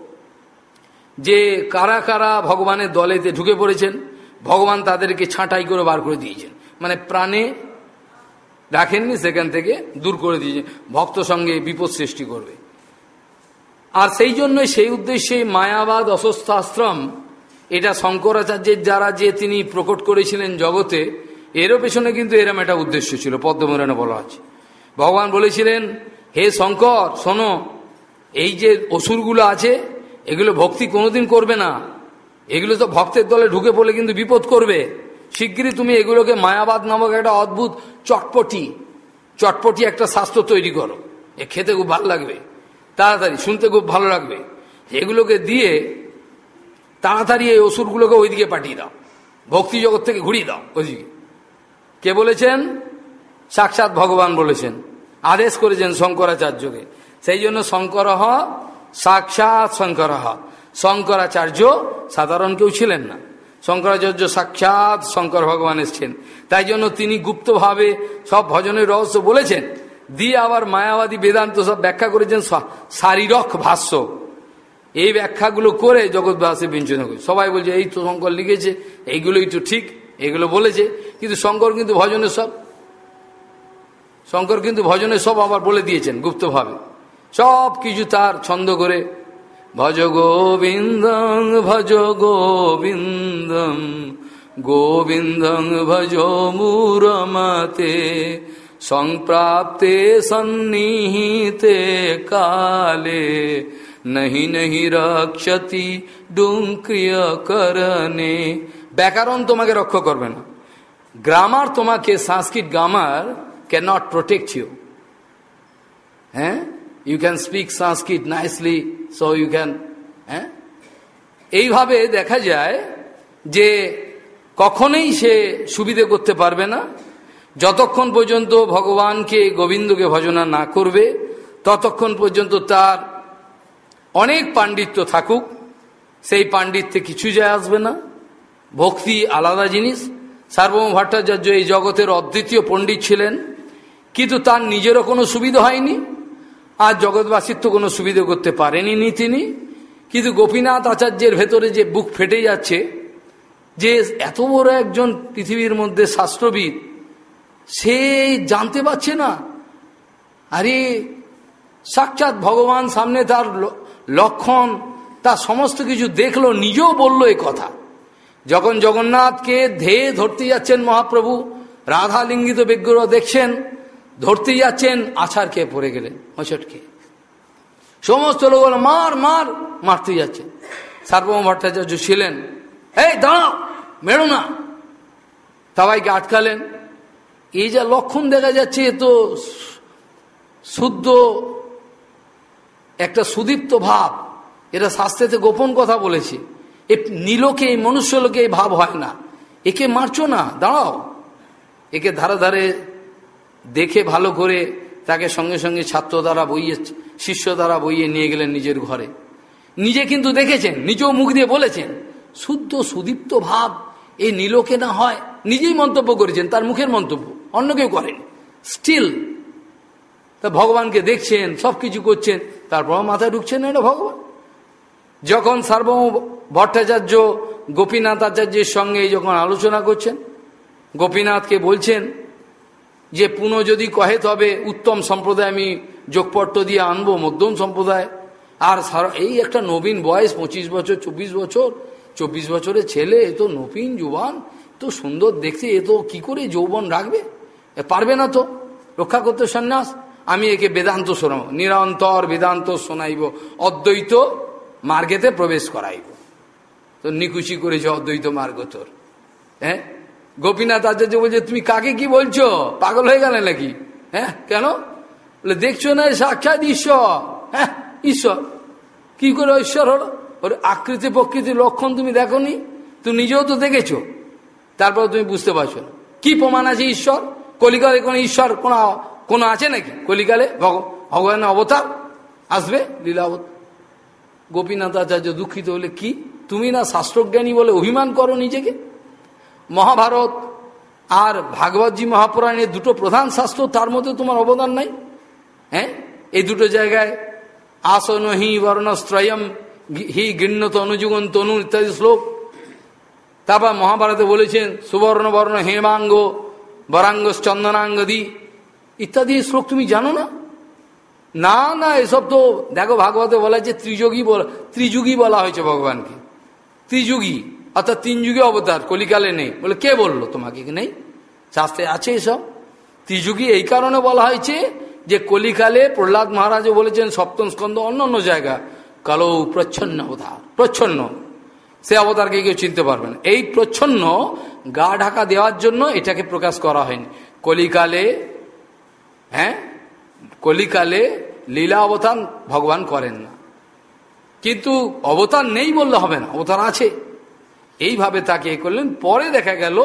যে কারা কারা ভগবানের দলেতে ঢুকে পড়েছেন, ভগবান তাদেরকে ছাঁটাই করে বার করে দিয়েছেন। মানে প্রাণে রাখেননি, সেখান থেকে দূর করে দিয়েছেন ভক্ত সঙ্গে বিপদ সৃষ্টি করবে। আর সেই জন্যই সেই উদ্দেশ্যে মায়াবাদ অস্বস্থাশ্রম এটা শঙ্করাচার্যের যারা যে তিনি প্রকট করেছিলেন জগতে, এরও পেছনে কিন্তু এরম একটা উদ্দেশ্য ছিল পদ্মমরণে বলা আছে। ভগবান বলেছিলেন, হে শঙ্কর, শোনো, এই যে অসুরগুলো আছে, এগুলো ভক্তি কোনোদিন করবে না। এগুলো তো ভক্তের দলে ঢুকে পড়লে কিন্তু বিপদ করবে। শিগগিরই তুমি এগুলোকে মায়াবাদ নামক একটা অদ্ভুত চটপটি চটপটি একটা স্বাস্থ্য তৈরি করো। এ খেতে খুব ভালো লাগবে। তাড়াতাড়ি, শুনতে খুব ভালো লাগবে। এগুলোকে দিয়ে তাড়াতাড়ি এই ওষুধগুলোকে ওইদিকে পাঠিয়ে দাও। ভক্তি জগৎ থেকে ঘুরিয়ে দাও ওইদিকে। কে বলেছেন? সাক্ষাৎ ভগবান বলেছেন। আদেশ করেছেন শঙ্করাচার্যকে। সেই জন্য শঙ্কর সাক্ষাৎ শঙ্কর। শঙ্করাচার্য সাধারণ কেউ ছিলেন না। শঙ্করাচার্য সাক্ষাৎ শঙ্কর ভগবান এসছেন। তাই জন্য তিনি গুপ্তভাবে সব ভজনের রহস্য বলেছেন। দিয়ে আবার মায়াবাদী বেদান্ত সব ব্যাখ্যা করেছেন শারীরক ভাষ্য। এই ব্যাখ্যাগুলো করে জগৎবাসী বিঞ্চনা করে সবাই বলছে, এই তো শঙ্কর লিখেছে, এইগুলোই তো ঠিক, এগুলো বলেছে, কিন্তু শঙ্কর কিন্তু ভজনের সব শঙ্কর কিন্তু ভজনের সব আবার বলে দিয়েছেন গুপ্তভাবে। সব কিছু তার ছন্দ করে ভজ গোবিন্দং, ভজ গোবিন্দম গোবিন্দং ভজ মুরমতে, সংপ্রাপ্তে সন্নিহিতে কালে, নহি নহি রক্ষতি ডুঙ্ক্রিয় করণে। ব্যাকরণ তোমাকে রক্ষা করবে না। গ্রামার তোমাকে Sanskrit grammar can not protect you হ্যাঁ? You can speak Sanskrit nicely so you can হ্যাঁ এইভাবে দেখা যায় যে কখনোই সে সুবিধে করতে পারবে না। যতক্ষণ পর্যন্ত ভগবানকে, গোবিন্দকে ভজনা না করবে, ততক্ষণ পর্যন্ত তার অনেক পাণ্ডিত্য থাকুক। সেই পাণ্ডিত্যে কিছু যায় আসবে না। ভক্তি আলাদা জিনিস। সার্বভৌম ভট্টাচার্য এই জগতের অদ্বিতীয় পণ্ডিত ছিলেন, কিন্তু তার নিজেরও কোনো সুবিধা হয়নি। আর জগৎবাসীর তো কোনো সুবিধা করতে পারেনি নি তিনি কিন্তু গোপীনাথ আচার্যের ভেতরে যে বুক ফেটে যাচ্ছে, যে এত বড় একজন পৃথিবীর মধ্যে শাস্ত্রবিদ, সে জানতে পারছে না। আরে, সাক্ষাৎ ভগবান সামনে তার লক্ষণ, তার সমস্ত কিছু দেখল, নিজেও বলল এ কথা। যখন জগন্নাথকে ধেয়ে ধরতে যাচ্ছেন মহাপ্রভু রাধা লিঙ্গিত বিগ্রহ দেখছেন ধরতে যাচ্ছেন আছার খেয়ে পড়ে গেলেন খেয়ে। সমস্ত লোক মার মার মারতে যাচ্ছে সার্বভৌম ভট্টাচার্য ছিলেন। এই, দাঁড়াও, মেরো না। সবাইকে আটকালেন। এই যা লক্ষণ দেখা যাচ্ছে তো শুদ্ধ, একটা সুদীপ্ত ভাব। এটা শাস্ত্রেতে গোপন কথা বলেছে। এ নীলকে, এই মনুষ্য লোকে এই ভাব হয় না। একে মারছো না, দাঁড়াও। একে ধারে ধারে দেখে ভালো করে তাকে সঙ্গে সঙ্গে ছাত্র দ্বারা বইয়ে, শিষ্য দ্বারা বইয়ে নিয়ে গেলেন নিজের ঘরে। নিজে কিন্তু দেখেছেন, নিজেও মুখ দিয়ে বলেছেন, শুদ্ধ সুদীপ্ত ভাব এই নীলকে না হয়। নিজেই মন্তব্য করেছেন, তার মুখের মন্তব্য, অন্য কেউ করেন। স্টিল তা ভগবানকে দেখছেন সব কিছু করছেন, তারপর মাথায় ঢুকছেন না এটা ভগবান। যখন সার্বভৌম ভট্টাচার্য গোপীনাথ আচার্যের সঙ্গে যখন আলোচনা করছেন, গোপীনাথকে বলছেন যে পুনঃ যদি কহে তবে উত্তম সম্প্রদায় আমি যোগপট্ট দিয়ে আনব, মধ্যম সম্প্রদায়। আর এই একটা নবীন বয়স, পঁচিশ বছর, চব্বিশ বছর, চব্বিশ বছরের ছেলে, এ তো নবীন যুবান তো সুন্দর দেখতে, এ তো কী করে যৌবন রাখবে? পারবে না তো, রক্ষা করতে সন্ন্যাস। আমি একে বেদান্ত শোনাব, নিরন্তর বেদান্ত শোনাইব, অদ্বৈত মার্গেতে প্রবেশ করাইব। তো নিকুচি করেছে অদ্বৈত মার্গ তোর হ্যাঁ? গোপীনাথ আচার্য বলছে, তুমি কাকে কি বলছো? পাগল হয়ে গেলে নাকি? হ্যাঁ কেন? বলে, দেখছ না সাক্ষাৎ ঈশ্বর? হ্যাঁ ঈশ্বর। কি করে ঈশ্বর হলো? ওর আকৃতি প্রকৃতির লক্ষণ তুমি দেখো নি তুমি নিজেও তো দেখেছ। তারপর তুমি বুঝতে পারছ না। কি প্রমাণ আছে ঈশ্বর? কলিকালে কোনো ঈশ্বর, কোনো কোনো আছে নাকি? কলিকালে ভগ, ভগবানের অবতার আসবে, লীলা অবতার। গোপীনাথ আচার্য দুঃখিত হলে কি? তুমি না শাস্ত্রজ্ঞানী বলে অভিমান করো নিজেকে? মহাভারত আর ভাগবতজি মহাপুরাণের দুটো প্রধান শাস্ত্র, তার মধ্যে তোমার অবদান নাই? হ্যাঁ? এই দুটো জায়গায় আসন হি বর্ণস্ত্রয়ম হি গৃণ্যত অনুযুগন তনু ইত্যাদি শ্লোক। তারপর মহাভারতে বলেছেন, সুবর্ণ বর্ণ হেমাঙ্গ বরাঙ্গ চন্দনাঙ্গদি ইত্যাদি শ্লোক তুমি জানো না? না না, এসব তো দেখো, ভাগবতে বলা যে ত্রিযোগী বলা ত্রিযুগী বলা হয়েছে ভগবানকে। ত্রিযুগী। অর্থাৎ তিন যুগে অবতার কলিকালে নেই। বলে, কে বলল তোমাকে নেই? শাস্ত্রে আছে এসব। ত্রিযুগী এই কারণে বলা হয়েছে যে কলিকালে প্রহ্লাদ মহারাজও বলেছেন, সপ্তম স্কন্ধ অন্য অন্য জায়গা, কালো প্রচ্ছন্ন অবতার প্রচ্ছন্ন। সে অবতারকে কেউ চিনতে পারবে না। এই প্রচ্ছন্ন গা ঢাকা দেওয়ার জন্য এটাকে প্রকাশ করা হয়নি। কলিকালে হ্যাঁ? কলিকালে লীলা অবতার ভগবান করেন না। কিন্তু অবতার নেই বললে হবে না, অবতার আছে। এইভাবে তাকে এ করলেন। পরে দেখা গেল,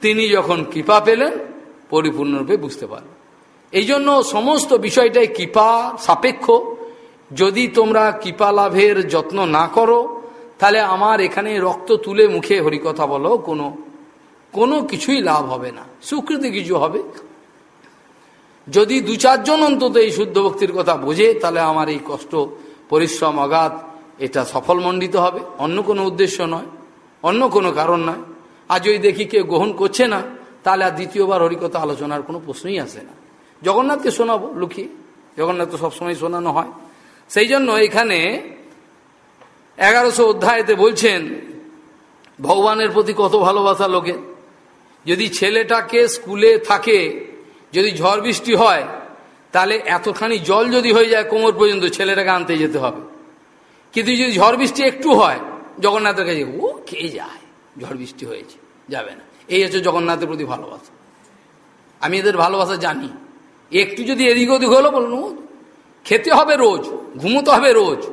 তিনি যখন কৃপা পেলেন, পরিপূর্ণরূপে বুঝতে পারলেন। এই জন্য সমস্ত বিষয়টাই কৃপা সাপেক্ষ। যদি তোমরা কৃপা লাভের যত্ন না করো, তাহলে আমার এখানে রক্ত তুলে মুখে হরিকথা বলো, কোনো কোনো কিছুই লাভ হবে না। সুকৃতি কিছু হবে। যদি দু চারজন অন্তত এই শুদ্ধ ভক্তির কথা বোঝে, তাহলে আমার এই কষ্ট, পরিশ্রম অগাধ এটা সফলমণ্ডিত হবে। অন্য কোনো উদ্দেশ্য নয়। অন্য কোনো কারণ নয় আজ ওই দেখি কেউ গ্রহণ করছে না, তাহলে আর দ্বিতীয়বার হরিকথা আলোচনার কোনো প্রশ্নই আসে না। জগন্নাথকে শোনাবো লুকিয়ে জগন্নাথ তো সবসময় শোনানো হয়। সেই জন্য এখানে এগারোশো অধ্যায়তে বলছেন, ভগবানের প্রতি কত ভালোবাসা লোকে যদি ছেলেটাকে স্কুলে থাকে, যদি ঝড় বৃষ্টি হয়, তাহলে এতখানি জল যদি হয়ে যায় কোমর পর্যন্ত ছেলেটাকে আনতে যেতে হবে। কিন্তু যদি ঝড় বৃষ্টি একটু হয় জগন্নাথের কাছে ও, কে যায়? ঝড় বৃষ্টি হয়েছে, যাবে না। এই হচ্ছে জগন্নাথের প্রতি ভালোবাসা। আমি এদের ভালোবাসা জানি। একটু যদি এদিক ওদিক হলো, বলুন খেতে হবে রোজ, ঘুমোতে হবে রোজ,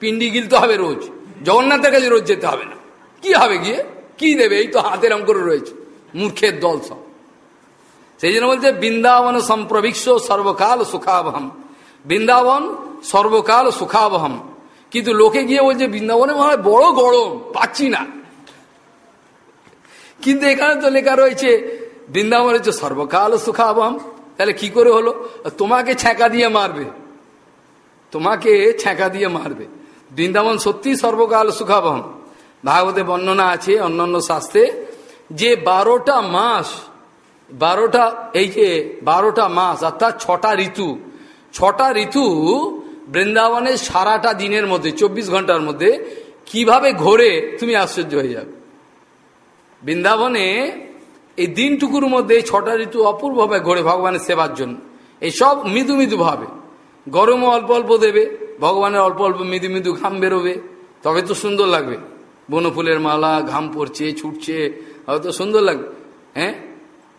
পিন্ডি গিলতে হবে রোজ, জগন্নাথের কাছে রোজ যেতে হবে না। কি হবে গিয়ে? কি দেবে? এই তো হাতের অঙ্ক রয়েছে, মূর্খের দল সব। সেই জন্য বলছে, বৃন্দাবন সম্প্রবিক্ষ সর্বকাল সুখাবহম, বৃন্দাবন সর্বকাল সুখাবহম। কিন্তু লোকে গিয়ে বলছে, বৃন্দাবনে মনে হয় বড় গরম, পাচ্ছি না। কিন্তু এখানে তো লেখা রয়েছে, বৃন্দাবন হচ্ছে সর্বকাল সুখাবহম। তাহলে কি করে হলো? তোমাকে ছ্যাঁকা দিয়ে মারবে। তোমাকে ছ্যাঁকা দিয়ে মারবে। বৃন্দাবন সত্যি সর্বকাল সুখাবহম। ভাগবতে বর্ণনা আছে, অন্যান্য শাস্ত্রে, যে বারোটা মাস, বারোটা, এই যে বারোটা মাস, অর্থাৎ ছটা ঋতু ছটা ঋতু বৃন্দাবনের সারাটা দিনের মধ্যে, চব্বিশ ঘণ্টার মধ্যে কীভাবে ঘোরে তুমি আশ্চর্য হয়ে যাবে। বৃন্দাবনে এই দিনটুকুর মধ্যে ছটা ঋতু অপূর্বভাবে ঘোরে ভগবানের সেবার জন্য। এই সব মৃদু মৃদু ভাবে। গরমও অল্প অল্প দেবে, ভগবানের অল্প অল্প মৃদু মৃদু ঘাম বেরোবে, তবে তো সুন্দর লাগবে। বনফুলের মালা, ঘাম পড়ছে, ছুটছে হয়তো সুন্দর লাগবে। হ্যাঁ?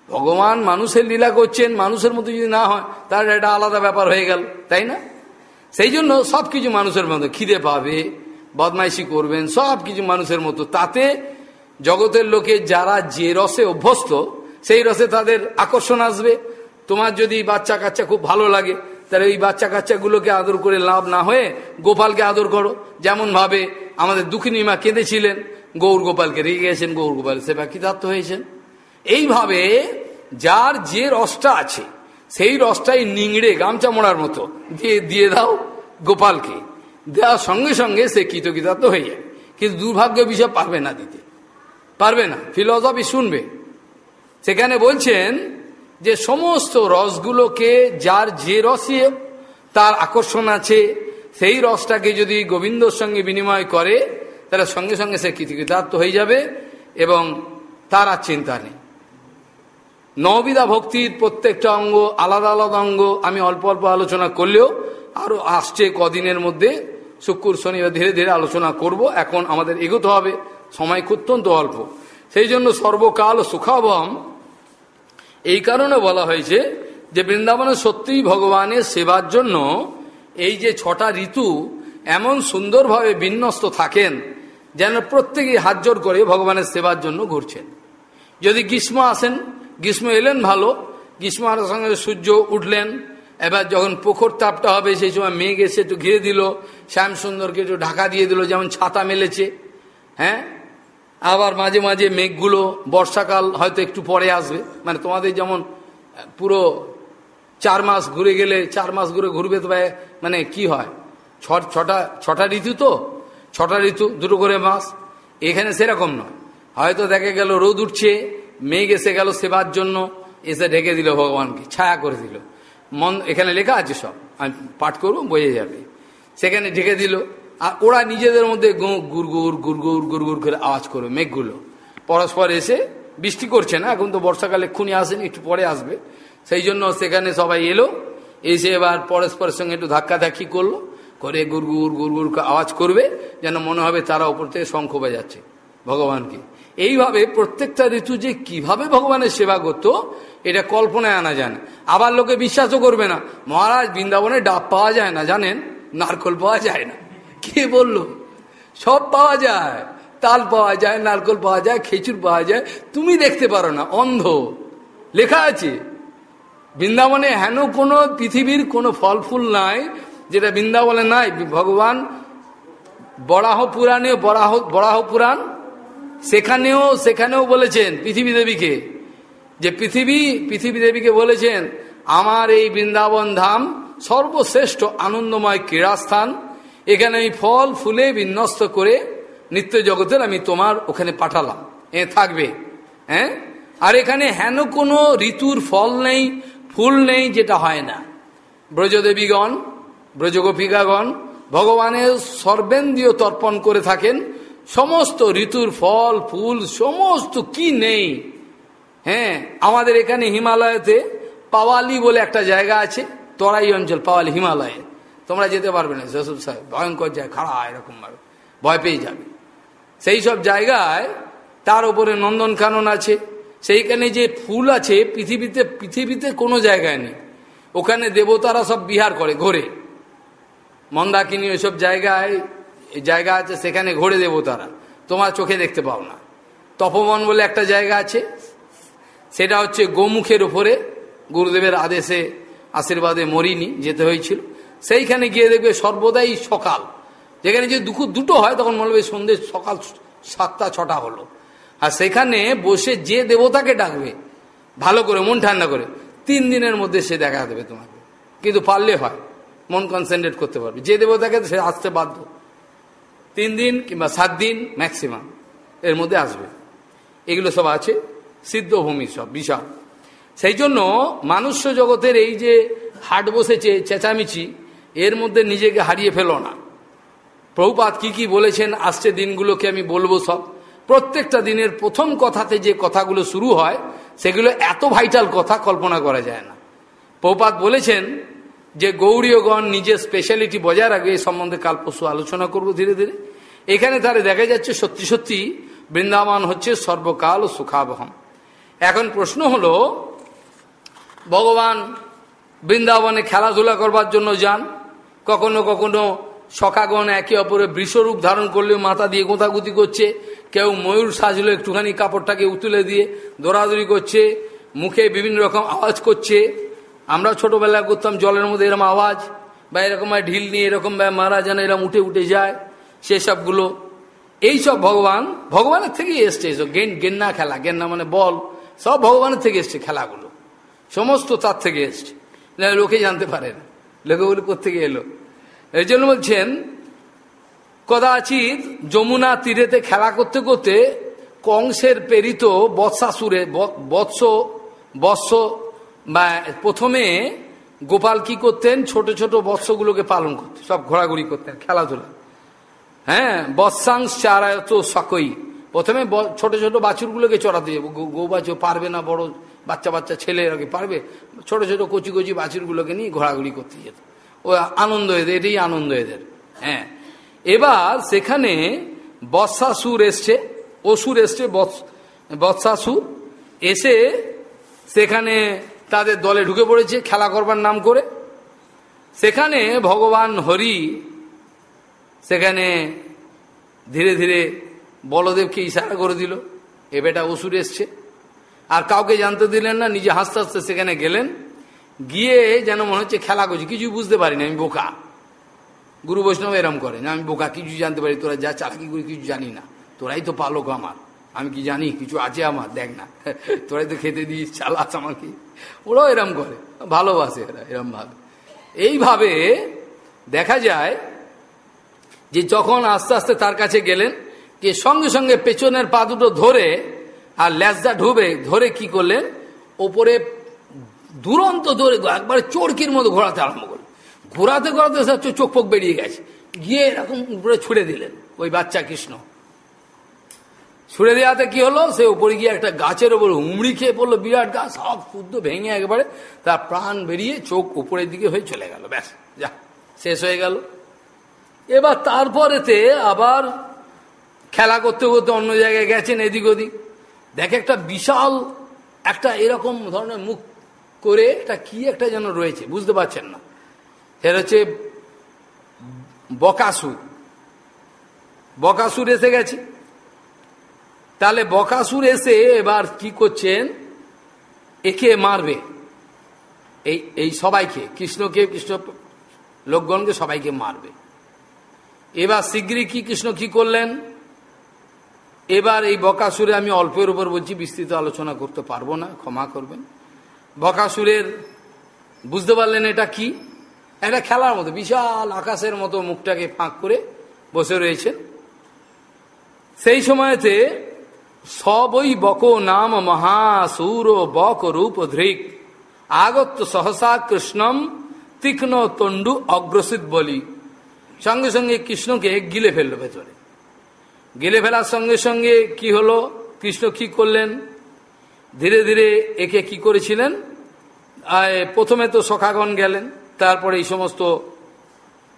ভগবান মানুষের লীলা করছেন, মানুষের মতো যদি না হয় তাহলে এটা আলাদা ব্যাপার হয়ে গেল, তাই না? সেই জন্য সব কিছু মানুষের মতো খিদে পাবে, বদমাইশি করবেন সব কিছু মানুষের মতো। তাতে জগতের লোকে যারা যে রসে অভ্যস্ত, সেই রসে তাদের আকর্ষণ আসবে। তোমার যদি বাচ্চা কাচ্চা খুব ভালো লাগে, তাহলে ওই বাচ্চা কাচ্চাগুলোকে আদর করে লাভ না হয়ে গোপালকে আদর করো। যেমন ভাবে আমাদের দুঃখিনী মা কেঁদেছিলেন, গৌর গোপালকে রেগে গেছেন, গৌর গোপাল সেবা কৃতার্থ হয়েছেন। এইভাবে যার যে রসটা আছে সেই রসটাই নিংড়ে গামচা মোড়ার মতো দিয়ে দিয়ে দাও গোপালকে। দেওয়ার সঙ্গে সঙ্গে সে কৃতকৃতার্থ হয়ে যাবে কিন্তু দুর্ভাগ্য বিষয় পারবে না দিতে। পারবে না। ফিলসফি শুনবে। সেখানে বলছেন যে সমস্ত রসগুলোকে যার যে রসে তার আকর্ষণ আছে, সেই রসটাকে যদি গোবিন্দর সঙ্গে বিনিময় করে, তাহলে সঙ্গে সঙ্গে সে কৃতকৃতার্থ হয়ে যাবে এবং তার আর চিন্তা নেই। নবিদা ভক্তির প্রত্যেকটা অঙ্গ আলাদা আলাদা অঙ্গ আমি অল্প অল্প আলোচনা করলেও আরও আসছে কদিনের মধ্যে শুক্র শনিবার ধীরে ধীরে আলোচনা করব। এখন আমাদের এগোতে হবে, সময় অত্যন্ত অল্প। সেই জন্য সর্বকাল সুখাবহম। এই কারণে বলা হয়েছে যে বৃন্দাবনে সত্যিই ভগবানের সেবার জন্য এই যে ছটা ঋতু এমন সুন্দরভাবে বিন্যস্ত থাকেন, যেন প্রত্যেকেই হাত জোর করে ভগবানের সেবার জন্য ঘুরছেন। যদি গ্রীষ্ম আসেন গ্রীষ্ম এলেন ভালো। গ্রীষ্ম আসার সঙ্গে সূর্য উঠলেন। এবার যখন পোখর তাপটা হবে, সেই সময় মেঘ এসে একটু ঘিরে দিল। শ্যাম সুন্দরকে একটু ঢাকা দিয়ে দিল, যেমন ছাতা মেলেছে। হ্যাঁ? আবার মাঝে মাঝে মেঘগুলো বর্ষাকাল হয়তো একটু পরে আসবে। মানে তোমাদের যেমন পুরো চার মাস ঘুরে গেলে, চার মাস ঘুরে ঘুরবে তো মানে কি হয়? ছ, ছটা ছটা ঋতু তো? ছটা ঋতু, দুটো করে মাস। এখানে সেরকম নয়। হয়তো দেখে গেল রোদ উঠছে মেঘ এসে গেল সেবার জন্য, এসে ঢেকে দিল ভগবানকে, ছায়া করে দিল। মন, এখানে লেখা আছে সব। আমি পাঠ করব বোঝা যাবে। সেখানে ঢেকে দিল। আর ওরা নিজেদের মধ্যে গুড়গুড় গুড়গুড় গুড়গুড় করে আওয়াজ করবে মেঘগুলো। পরস্পর এসে বৃষ্টি করছে না, এখন তো বর্ষাকালে খুনি আসেনি, একটু পরে আসবে। সেই জন্য সেখানে সবাই এলো, এসে এবার পরস্পরের সঙ্গে একটু ধাক্কাধাক্কি করল, করে গুড়গুড় গুড়গুড় আওয়াজ করবে, যেন মনে হবে তারা ওপর থেকে শঙ্খ বাজাচ্ছে ভগবানকে। এইভাবে প্রত্যেকটা ঋতু যে কীভাবে ভগবানের সেবা করত, এটা কল্পনায় আনা যায় না। আবার লোকে বিশ্বাসও করবে না, মহারাজ, বৃন্দাবনে ডাব পাওয়া যায় না, জানেন? নারকল পাওয়া যায় না। কে বলল? সব পাওয়া যায়। তাল পাওয়া যায়, নারকল পাওয়া যায় খেচুর পাওয়া যায়। তুমি দেখতে পারো না, অন্ধ। লেখা আছে, বৃন্দাবনে হেন কোনো পৃথিবীর কোনো ফল ফুল নাই, যেটা বৃন্দাবনে নাই। ভগবান বরাহ পুরাণে বরাহ বরাহ পুরাণ সেখানেও সেখানেও বলেছেন পৃথিবী দেবীকে, যে পৃথিবী পৃথিবী দেবীকে বলেছেন, আমার এই বৃন্দাবন ধাম সর্বশ্রেষ্ঠ আনন্দময় ক্রীড়াস্থান। এখানে আমি ফল, ফুলে বিন্যস্ত করে নিত্য জগতের আমি তোমার ওখানে পাঠালাম। এ থাকবে। হ্যাঁ? আর এখানে হেন কোনো ঋতুর ফল নেই, ফুল নেই, যেটা হয় না। ব্রজদেবীগণ, ব্রজগোপিকাগণ ভগবানের সর্বেন্দ্রীয় তর্পণ করে থাকেন। সমস্ত ঋতুর ফল, ফুল, সমস্ত কি নেই? হ্যাঁ আমাদের এখানে হিমালয়তে পাওয়ালি বলে একটা জায়গা আছে, তরাই অঞ্চল, পাওয়ালি হিমালয়ে। তোমরা যেতে পারবে না জসুফ সাহেব। ভয়ঙ্কর যায় খাড়া, এরকম ভাবে। ভয় পেয়ে যাবে। সেই সব জায়গায় তার উপরে নন্দনকানন আছে। সেইখানে যে ফুল আছে, পৃথিবীতে পৃথিবীতে কোনো জায়গায় নেই। ওখানে দেবতারা সব বিহার করে, ঘোরে। মন্দাকিনী ওইসব জায়গায় জায়গা আছে, সেখানে ঘোরে দেবতারা। তোমার চোখে দেখতে পাও না। তপবন বলে একটা জায়গা আছে, সেটা হচ্ছে গোমুখের উপরে। গুরুদেবের আদেশে আশীর্বাদে মরিনি, যেতে হয়েছিল। সেইখানে গিয়ে দেখবে সর্বদাই সকাল। যেখানে যে দুঃখ দুটো হয়, তখন মনে হবে সন্ধ্যে সকাল সাতটা, ছটা হলো। আর সেখানে বসে যে দেবতাকে ডাকবে, ভালো করে, মন ঠান্ডা করে, তিন দিনের মধ্যে সে দেখা দেবে তোমাকে। কিন্তু পারলে হয়, মন কনসেন্ট্রেট করতে পারবে। যে দেবতাকে সে আসতে বাধ্য। তিন দিন কিংবা সাত দিন ম্যাক্সিমাম এর মধ্যে আসবে। এগুলো সব আছে, সিদ্ধভূমি সব, বিশাল। সেই জন্য মানুষ্য জগতের এই যে হাট বসেছে, চেঁচামেচি, এর মধ্যে নিজেকে হারিয়ে ফেলো না। প্রভুপাত কি কি বলেছেন, আসছে দিনগুলোকে আমি বলব সব। প্রত্যেকটা দিনের প্রথম কথাতে যে কথাগুলো শুরু হয়, সেগুলো এত ভাইটাল কথা কল্পনা করা যায় না। প্রভুপাত বলেছেন যে গৌরীয়গণ নিজের স্পেশালিটি বজায় রাখবে এই সম্বন্ধে কাল পশু আলোচনা করব ধীরে ধীরে। এখানে তাহলে দেখা যাচ্ছে সত্যি সত্যি বৃন্দাবন হচ্ছে সর্বকাল ও সুখাবহম। এখন প্রশ্ন হলো, ভগবান বৃন্দাবনে খেলাধুলা করবার জন্য যান, কখনো কখনো সখাগণ একে অপরে বৃষরূপ ধারণ করলেও মাথা দিয়ে গোঁথাগুতি করছে, কেউ ময়ূর সাজলো একটুখানি কাপড়টাকে উতুলে দিয়ে দৌড়াদৌড়ি করছে, মুখে বিভিন্ন রকম আওয়াজ করছে আমরা ছোটবেলায় করতাম জলের মধ্যে এরকম আওয়াজ, বা এরকম ঢিল নিয়ে এরকম মারা যেন এরকম উঠে উঠে যায় সেসবগুলো এইসব ভগবান, ভগবানের থেকেই এসছে এসব গেন, গেন্না খেলা, গেন্না মানে বল, সব ভগবানের থেকে এসছে খেলাগুলো। সমস্ত তার থেকে এসছে। লোকে জানতে পারে না। কোথেকে এলো? এই জন্য বলছেন, কদাচিৎ যমুনা তীরেতে খেলা করতে করতে কংসের প্রেরিত বৎসাসুরে বৎস বৎস বা প্রথমে গোপাল কি করতেন? ছোট ছোট বৎসগুলোকে পালন করতেন। সব ঘোরাঘুরি করতেন, খেলাধুলা। হ্যাঁ বৎসাংশ চারায়ত সকই। প্রথমে ছোট ছোট বাছুরগুলোকে চড়াতে যাব। গৌ বাছুর পারবে না, বড় বাচ্চা বাচ্চা ছেলে পারবে। ছোট ছোট কচি কচি বাছুরগুলোকে নিয়ে ঘোরাঘুরি করতে যেত। ও আনন্দ এদের, এটাই আনন্দ এদের। হ্যাঁ এবার সেখানে বৎসাসুর এসছে। অসুর এসছে বৎসাসুর এসে সেখানে তাদের দলে ঢুকে পড়েছে, খেলা করবার নাম করে। সেখানে ভগবান হরি, সেখানে ধীরে ধীরে বলদেবকে ইশারা করে দিল, এ বেটা অসুর এসছে। আর কাউকে জানতে দিলেন না, নিজে হাসতে হাসতে সেখানে গেলেন। গিয়ে যেন মনে হচ্ছে খেলা করছি কিছুই বুঝতে পারিনি, আমি বোকা। গুরু বৈষ্ণব এরম করে না আমি বোকা, কিছু জানতে পারি, তোরা যা চালাকি করি, কিছু জানি না। তোরাই তো পালক আমার। আমি কি জানি, কিছু আছে আমার, দেখ না। তোরাই তো খেতে দিস, চালাস আমাকে। ওরাও এরম করে, ভালোবাসে এরা এরম ভাবে এইভাবে দেখা যায় যে যখন আস্তে আস্তে তার কাছে গেলেন যে সঙ্গে সঙ্গে পেছনের পা দুটো ধরে আর ল্যাসদা ঢুবে, ধরে কি করলেন? ওপরে দুরন্ত ধরে একবারে চোরকির মতো ঘোরাতে আরম্ভ করলেন। ঘোরাতে ঘোরাতে চোখ পোক বেরিয়ে গেছে। গিয়ে এরকম উপরে ছুড়ে দিলেন ওই বাচ্চা কৃষ্ণ। ছুড়ে দেওয়াতে কি হলো? সে উপরে গিয়ে একটা গাছের ওপর উমড়ি খেয়ে পড়ল, বিরাট গাছ সব শুদ্ধ ভেঙে একবারে তার প্রাণ বেরিয়ে চোখ উপরের দিকে হয়ে চলে গেল। ব্যাস, যা, শেষ হয়ে গেল। এবার তারপরেতে আবার খেলা করতে করতে অন্য জায়গায় গেছেন এদিক ওদিক। দেখে একটা বিশাল, একটা এরকম ধরনের মুখ করে একটা কি একটা যেন রয়েছে, বুঝতে পারছেন না। এর হচ্ছে বকাসুর। বকাসুর এসে গেছে। তাহলে বকাসুর এসে এবার কি করছেন? একে মারবে। এই এই সবাইকে, কৃষ্ণকে, কৃষ্ণ লোকগণকে সবাইকে মারবে। এবার শীঘ্রই কি কৃষ্ণ কি করলেন? এবার এই বকাসুরে আমি অল্পের উপর বলছি, বিস্তৃত আলোচনা করতে পারব না, ক্ষমা করবেন। বকাসুরের, বুঝতে পারলেন এটা কি? একটা খেলার মতো, বিশাল আকাশের মতো মুখটাকে ফাঁক করে বসে রয়েছেন। সেই সময়তে সবই বক নাম মহাসুর বক রূপ ধৃক। আগত সহসা কৃষ্ণম তীক্ষ্ণ তন্ডু অগ্রসিত বলি। সঙ্গে সঙ্গে কৃষ্ণকে গিলে ফেলল ভেতরে। গিলে ফেলার সঙ্গে সঙ্গে কি হলো? কৃষ্ণ কি করলেন? ধীরে ধীরে একে কি করেছিলেন? প্রথমে তো সখাগণ গেলেন, তারপরে এই সমস্ত।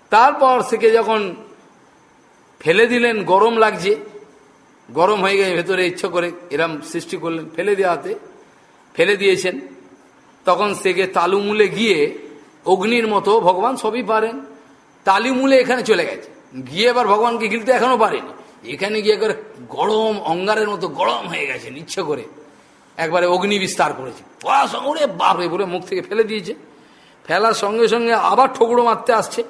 তারপর থেকে যখন ফেলে দিলেন, গরম লাগছে গরম হয়ে গেছে ভেতরে ইচ্ছা করে এরম সৃষ্টি করলেন, ফেলে দেওয়াতে ফেলে দিয়েছেন। তখন সেকে তালুমূলে গিয়ে অগ্নির মতো ভগবান সবই পারেন। তালিমূলে এখানে চলে গেছে। গিয়ে এবার ভগবানকে গিলতে এখনও পারেনি। এখানে গিয়ে করে গরম, অঙ্গারের মতো গরম হয়ে গেছেন ইচ্ছে করে। একবারে অগ্নি বিস্তার করেছে। ওরে বাপরে, বলে মুখ থেকে ফেলে দিয়েছে। ফেলার সঙ্গে সঙ্গে আবার ঠোকরো মারতে আসছে।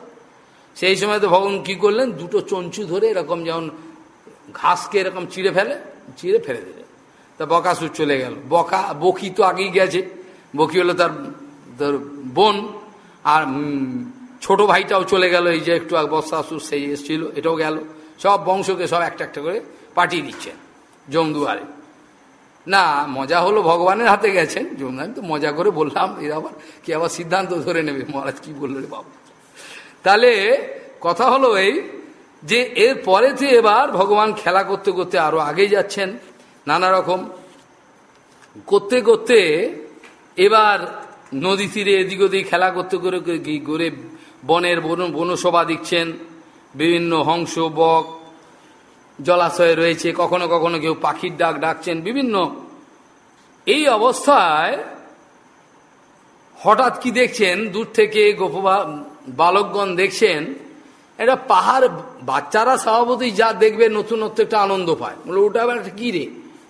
সেই সময় তো ভগবান কী করলেন? দুটো চঞ্চু ধরে এরকম যেমন ঘাসকে এরকম চিড়ে ফেলে চিড়ে ফেলে দিলেন তা বকাসুর চলে গেল। বকা, বকি তো আগেই গেছে। বকি হলো তার তার বোন আর ছোট ভাইটাও চলে গেল। এই যে একটু বৎসাসুর সেই এসেছিল, এটাও গেল। সব বংশকে সব একটা একটা করে পাঠিয়ে দিচ্ছেন জমদুয়ারে না, মজা হলো ভগবানের হাতে গেছেন। জমদান তো মজা করে বললাম এরা আবার কি আবার সিদ্ধান্ত ধরে নেবে? মহারাজ কি বলল রে বাবু। তাহলে কথা হলো এই যে এর পরেতে এবার ভগবান খেলা করতে করতে আরও আগে যাচ্ছেন নানা রকম। করতে করতে এবার নদী তীরে এদিক ওদিক খেলা করতে করে করে বনের বন বনসভা দিচ্ছেন, বিভিন্ন হংস, বক, জলাশয়ে রয়েছে, কখনো কখনো কেউ পাখির ডাক ডাকছেন, বিভিন্ন। এই অবস্থায় হঠাৎ কি দেখছেন, দূর থেকে গোপবা বালকগণ দেখছেন এটা পাহাড়, বাচ্চারা স্বভাবতই যা দেখবে নতুনত্ব একটা আনন্দ পায়। বলে, ওটা আবার একটা কী রে?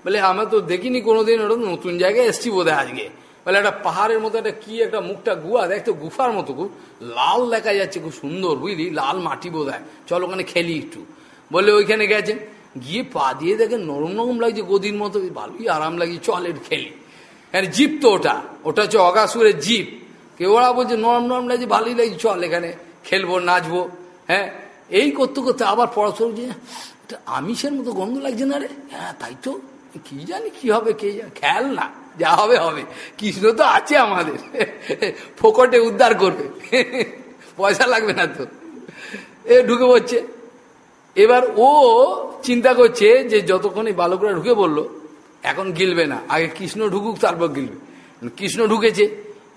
বলে, আমরা তো দেখিনি কোনোদিন ওটা নতুন জায়গায় এসছি বোধহয় আজকে। বলে, একটা পাহাড়ের মতো একটা কি একটা মুখটা গুয়া দেখতো গুফার মতো, খুব লাল দেখা যাচ্ছে, খুব সুন্দর, বুঝলি? লাল মাটি বোধ হয় চল ওখানে খেলি একটু। বলে, ওইখানে গেছেন গিয়ে পা দিয়ে দেখে নরম নরম লাগছে, গদির মতো, ভালোই আরাম লাগছে, চল একটু খেলি। হ্যাঁ জিপ তো ওটা ওটা হচ্ছে অগাসুরের জিপ। কেউ ওরা বলছে, নরম নরম লাগছে, ভালোই লাগছে, চল এখানে খেলব, নাচবো। হ্যাঁ এই করতে করতে আবার পড়াশোনা যে আমিষের মতো গন্ধ লাগছে না রে? হ্যাঁ তাই তো। কি জানি কি হবে, কে খেয়াল না, যা হবে হবে। কৃষ্ণ তো আছে আমাদের। ফোকটে উদ্ধার করবে। পয়সা লাগবে না তো। এ ঢুকে পড়ছে। এবার ও চিন্তা করছে যে যতক্ষণ এই বালকরা ঢুকে বলল এখন গিলবে না। আগে কৃষ্ণ ঢুকুক, তারপর গিলবে। কৃষ্ণ ঢুকেছে।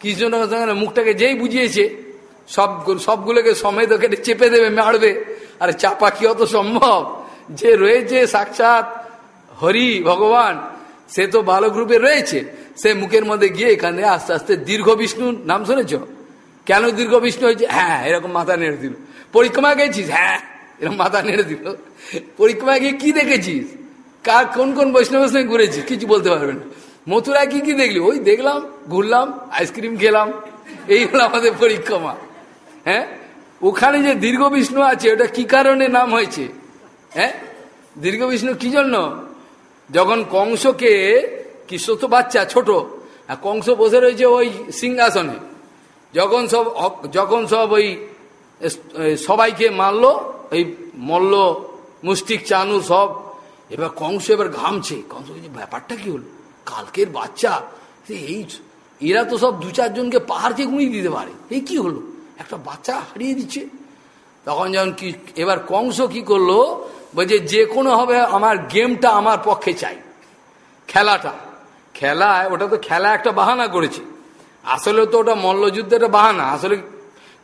কৃষ্ণ মুখটাকে যেই বুঝিয়েছে সব সবগুলোকে সময় তো কেটে চেপে দেবে, মারবে। আরে চাপা কি অত সম্ভব? যে রয়েছে সাক্ষাৎ হরি, ভগবান, সে তো ভালো গ্রুপে রয়েছে। সে মুখের মধ্যে গিয়ে এখানে আস্তে আস্তে দীর্ঘ বিষ্ণুর নাম শুনেছ? কেন দীর্ঘ বিষ্ণু হয়েছে? হ্যাঁ এরকম মাথা নেড়ে দিল। পরিক্রমা গেছিস হ্যাঁ এরকম মাথা নেড়ে দিল। পরিক্রমা গিয়ে কি দেখেছিস? কার কোন কোন বৈষ্ণব সঙ্গে ঘুরেছিস? কিছু বলতে পারবে না। মথুরায় কি কি দেখলি? ওই দেখলাম, ঘুরলাম আইসক্রিম খেলাম। এই হলো আমাদের পরিক্রমা। হ্যাঁ? ওখানে যে দীর্ঘ বিষ্ণু আছে, ওটা কি কারণে নাম হয়েছে? হ্যাঁ? দীর্ঘ বিষ্ণু কি জন্য? যখন কংসকে কৃষ্ণ তো বাচ্চা, ছোট, আর কংস বসে রয়েছে ওই সিংহাসনে, যখন সব যখন সব ওই সবাইকে মারলো, এই মল্ল, মুষ্টিক, চানু সব, এবার কংস এবার ঘামছে। কংস ব্যাপারটা কি হলো? কালকের বাচ্চা, এই, এরা তো সব দু চারজনকে পাহাড়কে গুঁড়িয়ে দিতে পারে। এই কি হলো? একটা বাচ্চা হারিয়ে দিচ্ছে। তখন যখন কি, এবার কংস কি করল? বলছে, যে কোনো হবে, আমার গেমটা আমার পক্ষে চাই। খেলাটা। খেলায় ওটা তো খেলা একটা বাহানা করেছে। আসলে তো ওটা মল্লযুদ্ধের একটা বাহানা। আসলে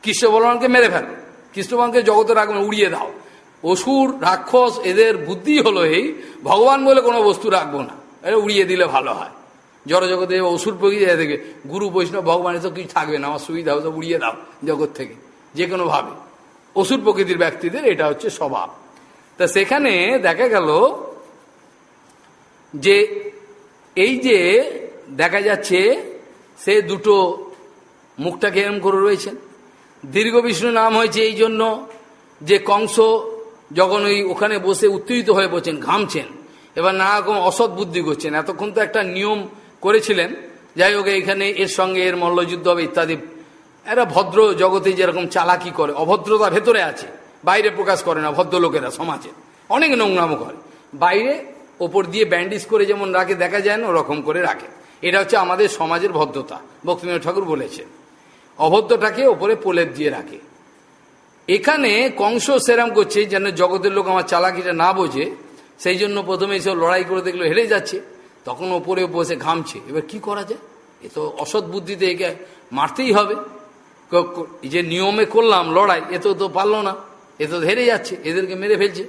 কৃষ্ণ বলবানকে মেরে ফেল। কৃষ্ণবানকে জগতে রাখবেন উড়িয়ে দাও। অসুর, রাক্ষস, এদের বুদ্ধি হলো এই, ভগবান বলে কোনো বস্তু রাখব না। এটা উড়িয়ে দিলে ভালো হয়। জড়জগতে অসুর প্রকৃতি থেকে গুরু, বৈষ্ণব ভগবানের তো কিছু থাকবে না, আমার সুবিধা হতো উড়িয়ে দাও জগৎ থেকে। যে কোনোভাবে অসুর প্রকৃতির ব্যক্তিদের এটা হচ্ছে স্বভাব। তা সেখানে দেখা গেল যে এই যে দেখা যাচ্ছে, সে দুটো মুখটাকে এরম করে রয়েছেন। দীর্ঘ বিষ্ণু নাম হয়েছে এই জন্য যে কংস যখন ওই ওখানে বসে উত্তেজিত হয়ে বসছেন ঘামছেন, এবার নানা রকম অসৎ বুদ্ধি করছেন। এতক্ষণ তো একটা নিয়ম করেছিলেন। যাই হোক এখানে এর সঙ্গে এর মল্লযুদ্ধ হবে ইত্যাদি। এরা ভদ্র জগতে যেরকম চালাকি করে অভদ্রতা ভেতরে আছে। বাইরে প্রকাশ করে না, ভদ্রলোকেরা সমাজে। অনেক নোংরামো করে। বাইরে ওপর দিয়ে ব্যান্ডেজ করে যেমন রাখে দেখা যায় না, ওরকম করে রাখে। এটা হচ্ছে আমাদের সমাজের ভদ্রতা ভক্তিবিনোদ ঠাকুর বলেছেন। অভদ্রটাকে ওপরে পোলের দিয়ে রাখে। এখানে কংস সেরাম করছে, যেন জগতের লোক আমার চালাকিটা না বোঝে, সেই জন্য প্রথমে এসব লড়াই করে দেখল, হেরে যাচ্ছে। তখন ওপরে বসে ঘামছে। এবার কি করা যায়? এ তো অসৎ বুদ্ধিতে একে মারতেই হবে। যে নিয়মে করলাম লড়াই, এ তো তো পারল না। এ তো হেরে যাচ্ছে, এদেরকে মেরে ফেলছে।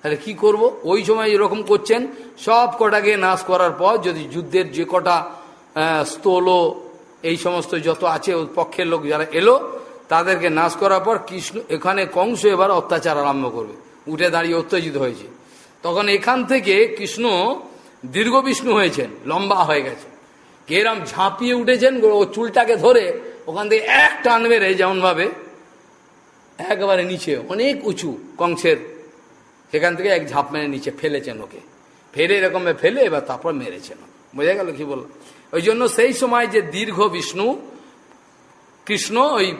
তাহলে কি করব? ওই সময় এরকম করছেন, সব কটাকে নাশ করার পর যদি যুদ্ধের যে কটা স্থল, এই সমস্ত যত আছে ওর পক্ষের লোক যারা এলো, তাদেরকে নাশ করার পর কৃষ্ণ, এখানে কংস এবার অত্যাচার আরম্ভ করবে। উঠে দাঁড়িয়ে অত্যাচিত হয়েছে। তখন এখান থেকে কৃষ্ণ দীর্ঘ বিষ্ণু হয়েছেন, লম্বা হয়ে গেছে। কেরাম ঝাঁপিয়ে উঠেছেন, ও চুলটাকে ধরে ওখান থেকে এক টান মেরে যেমনভাবে একেবারে নিচে, অনেক উঁচু কংসের, সেখান থেকে এক ঝাঁপ মেরে নিচে ফেলেছেন ওকে। ফেলে এরকম ফেলে, এবার তারপর মেরেছেন। বোঝা গেল কি বললাম ওই জন্য সেই সময় যে দীর্ঘ বিষ্ণু, কৃষ্ণ ওই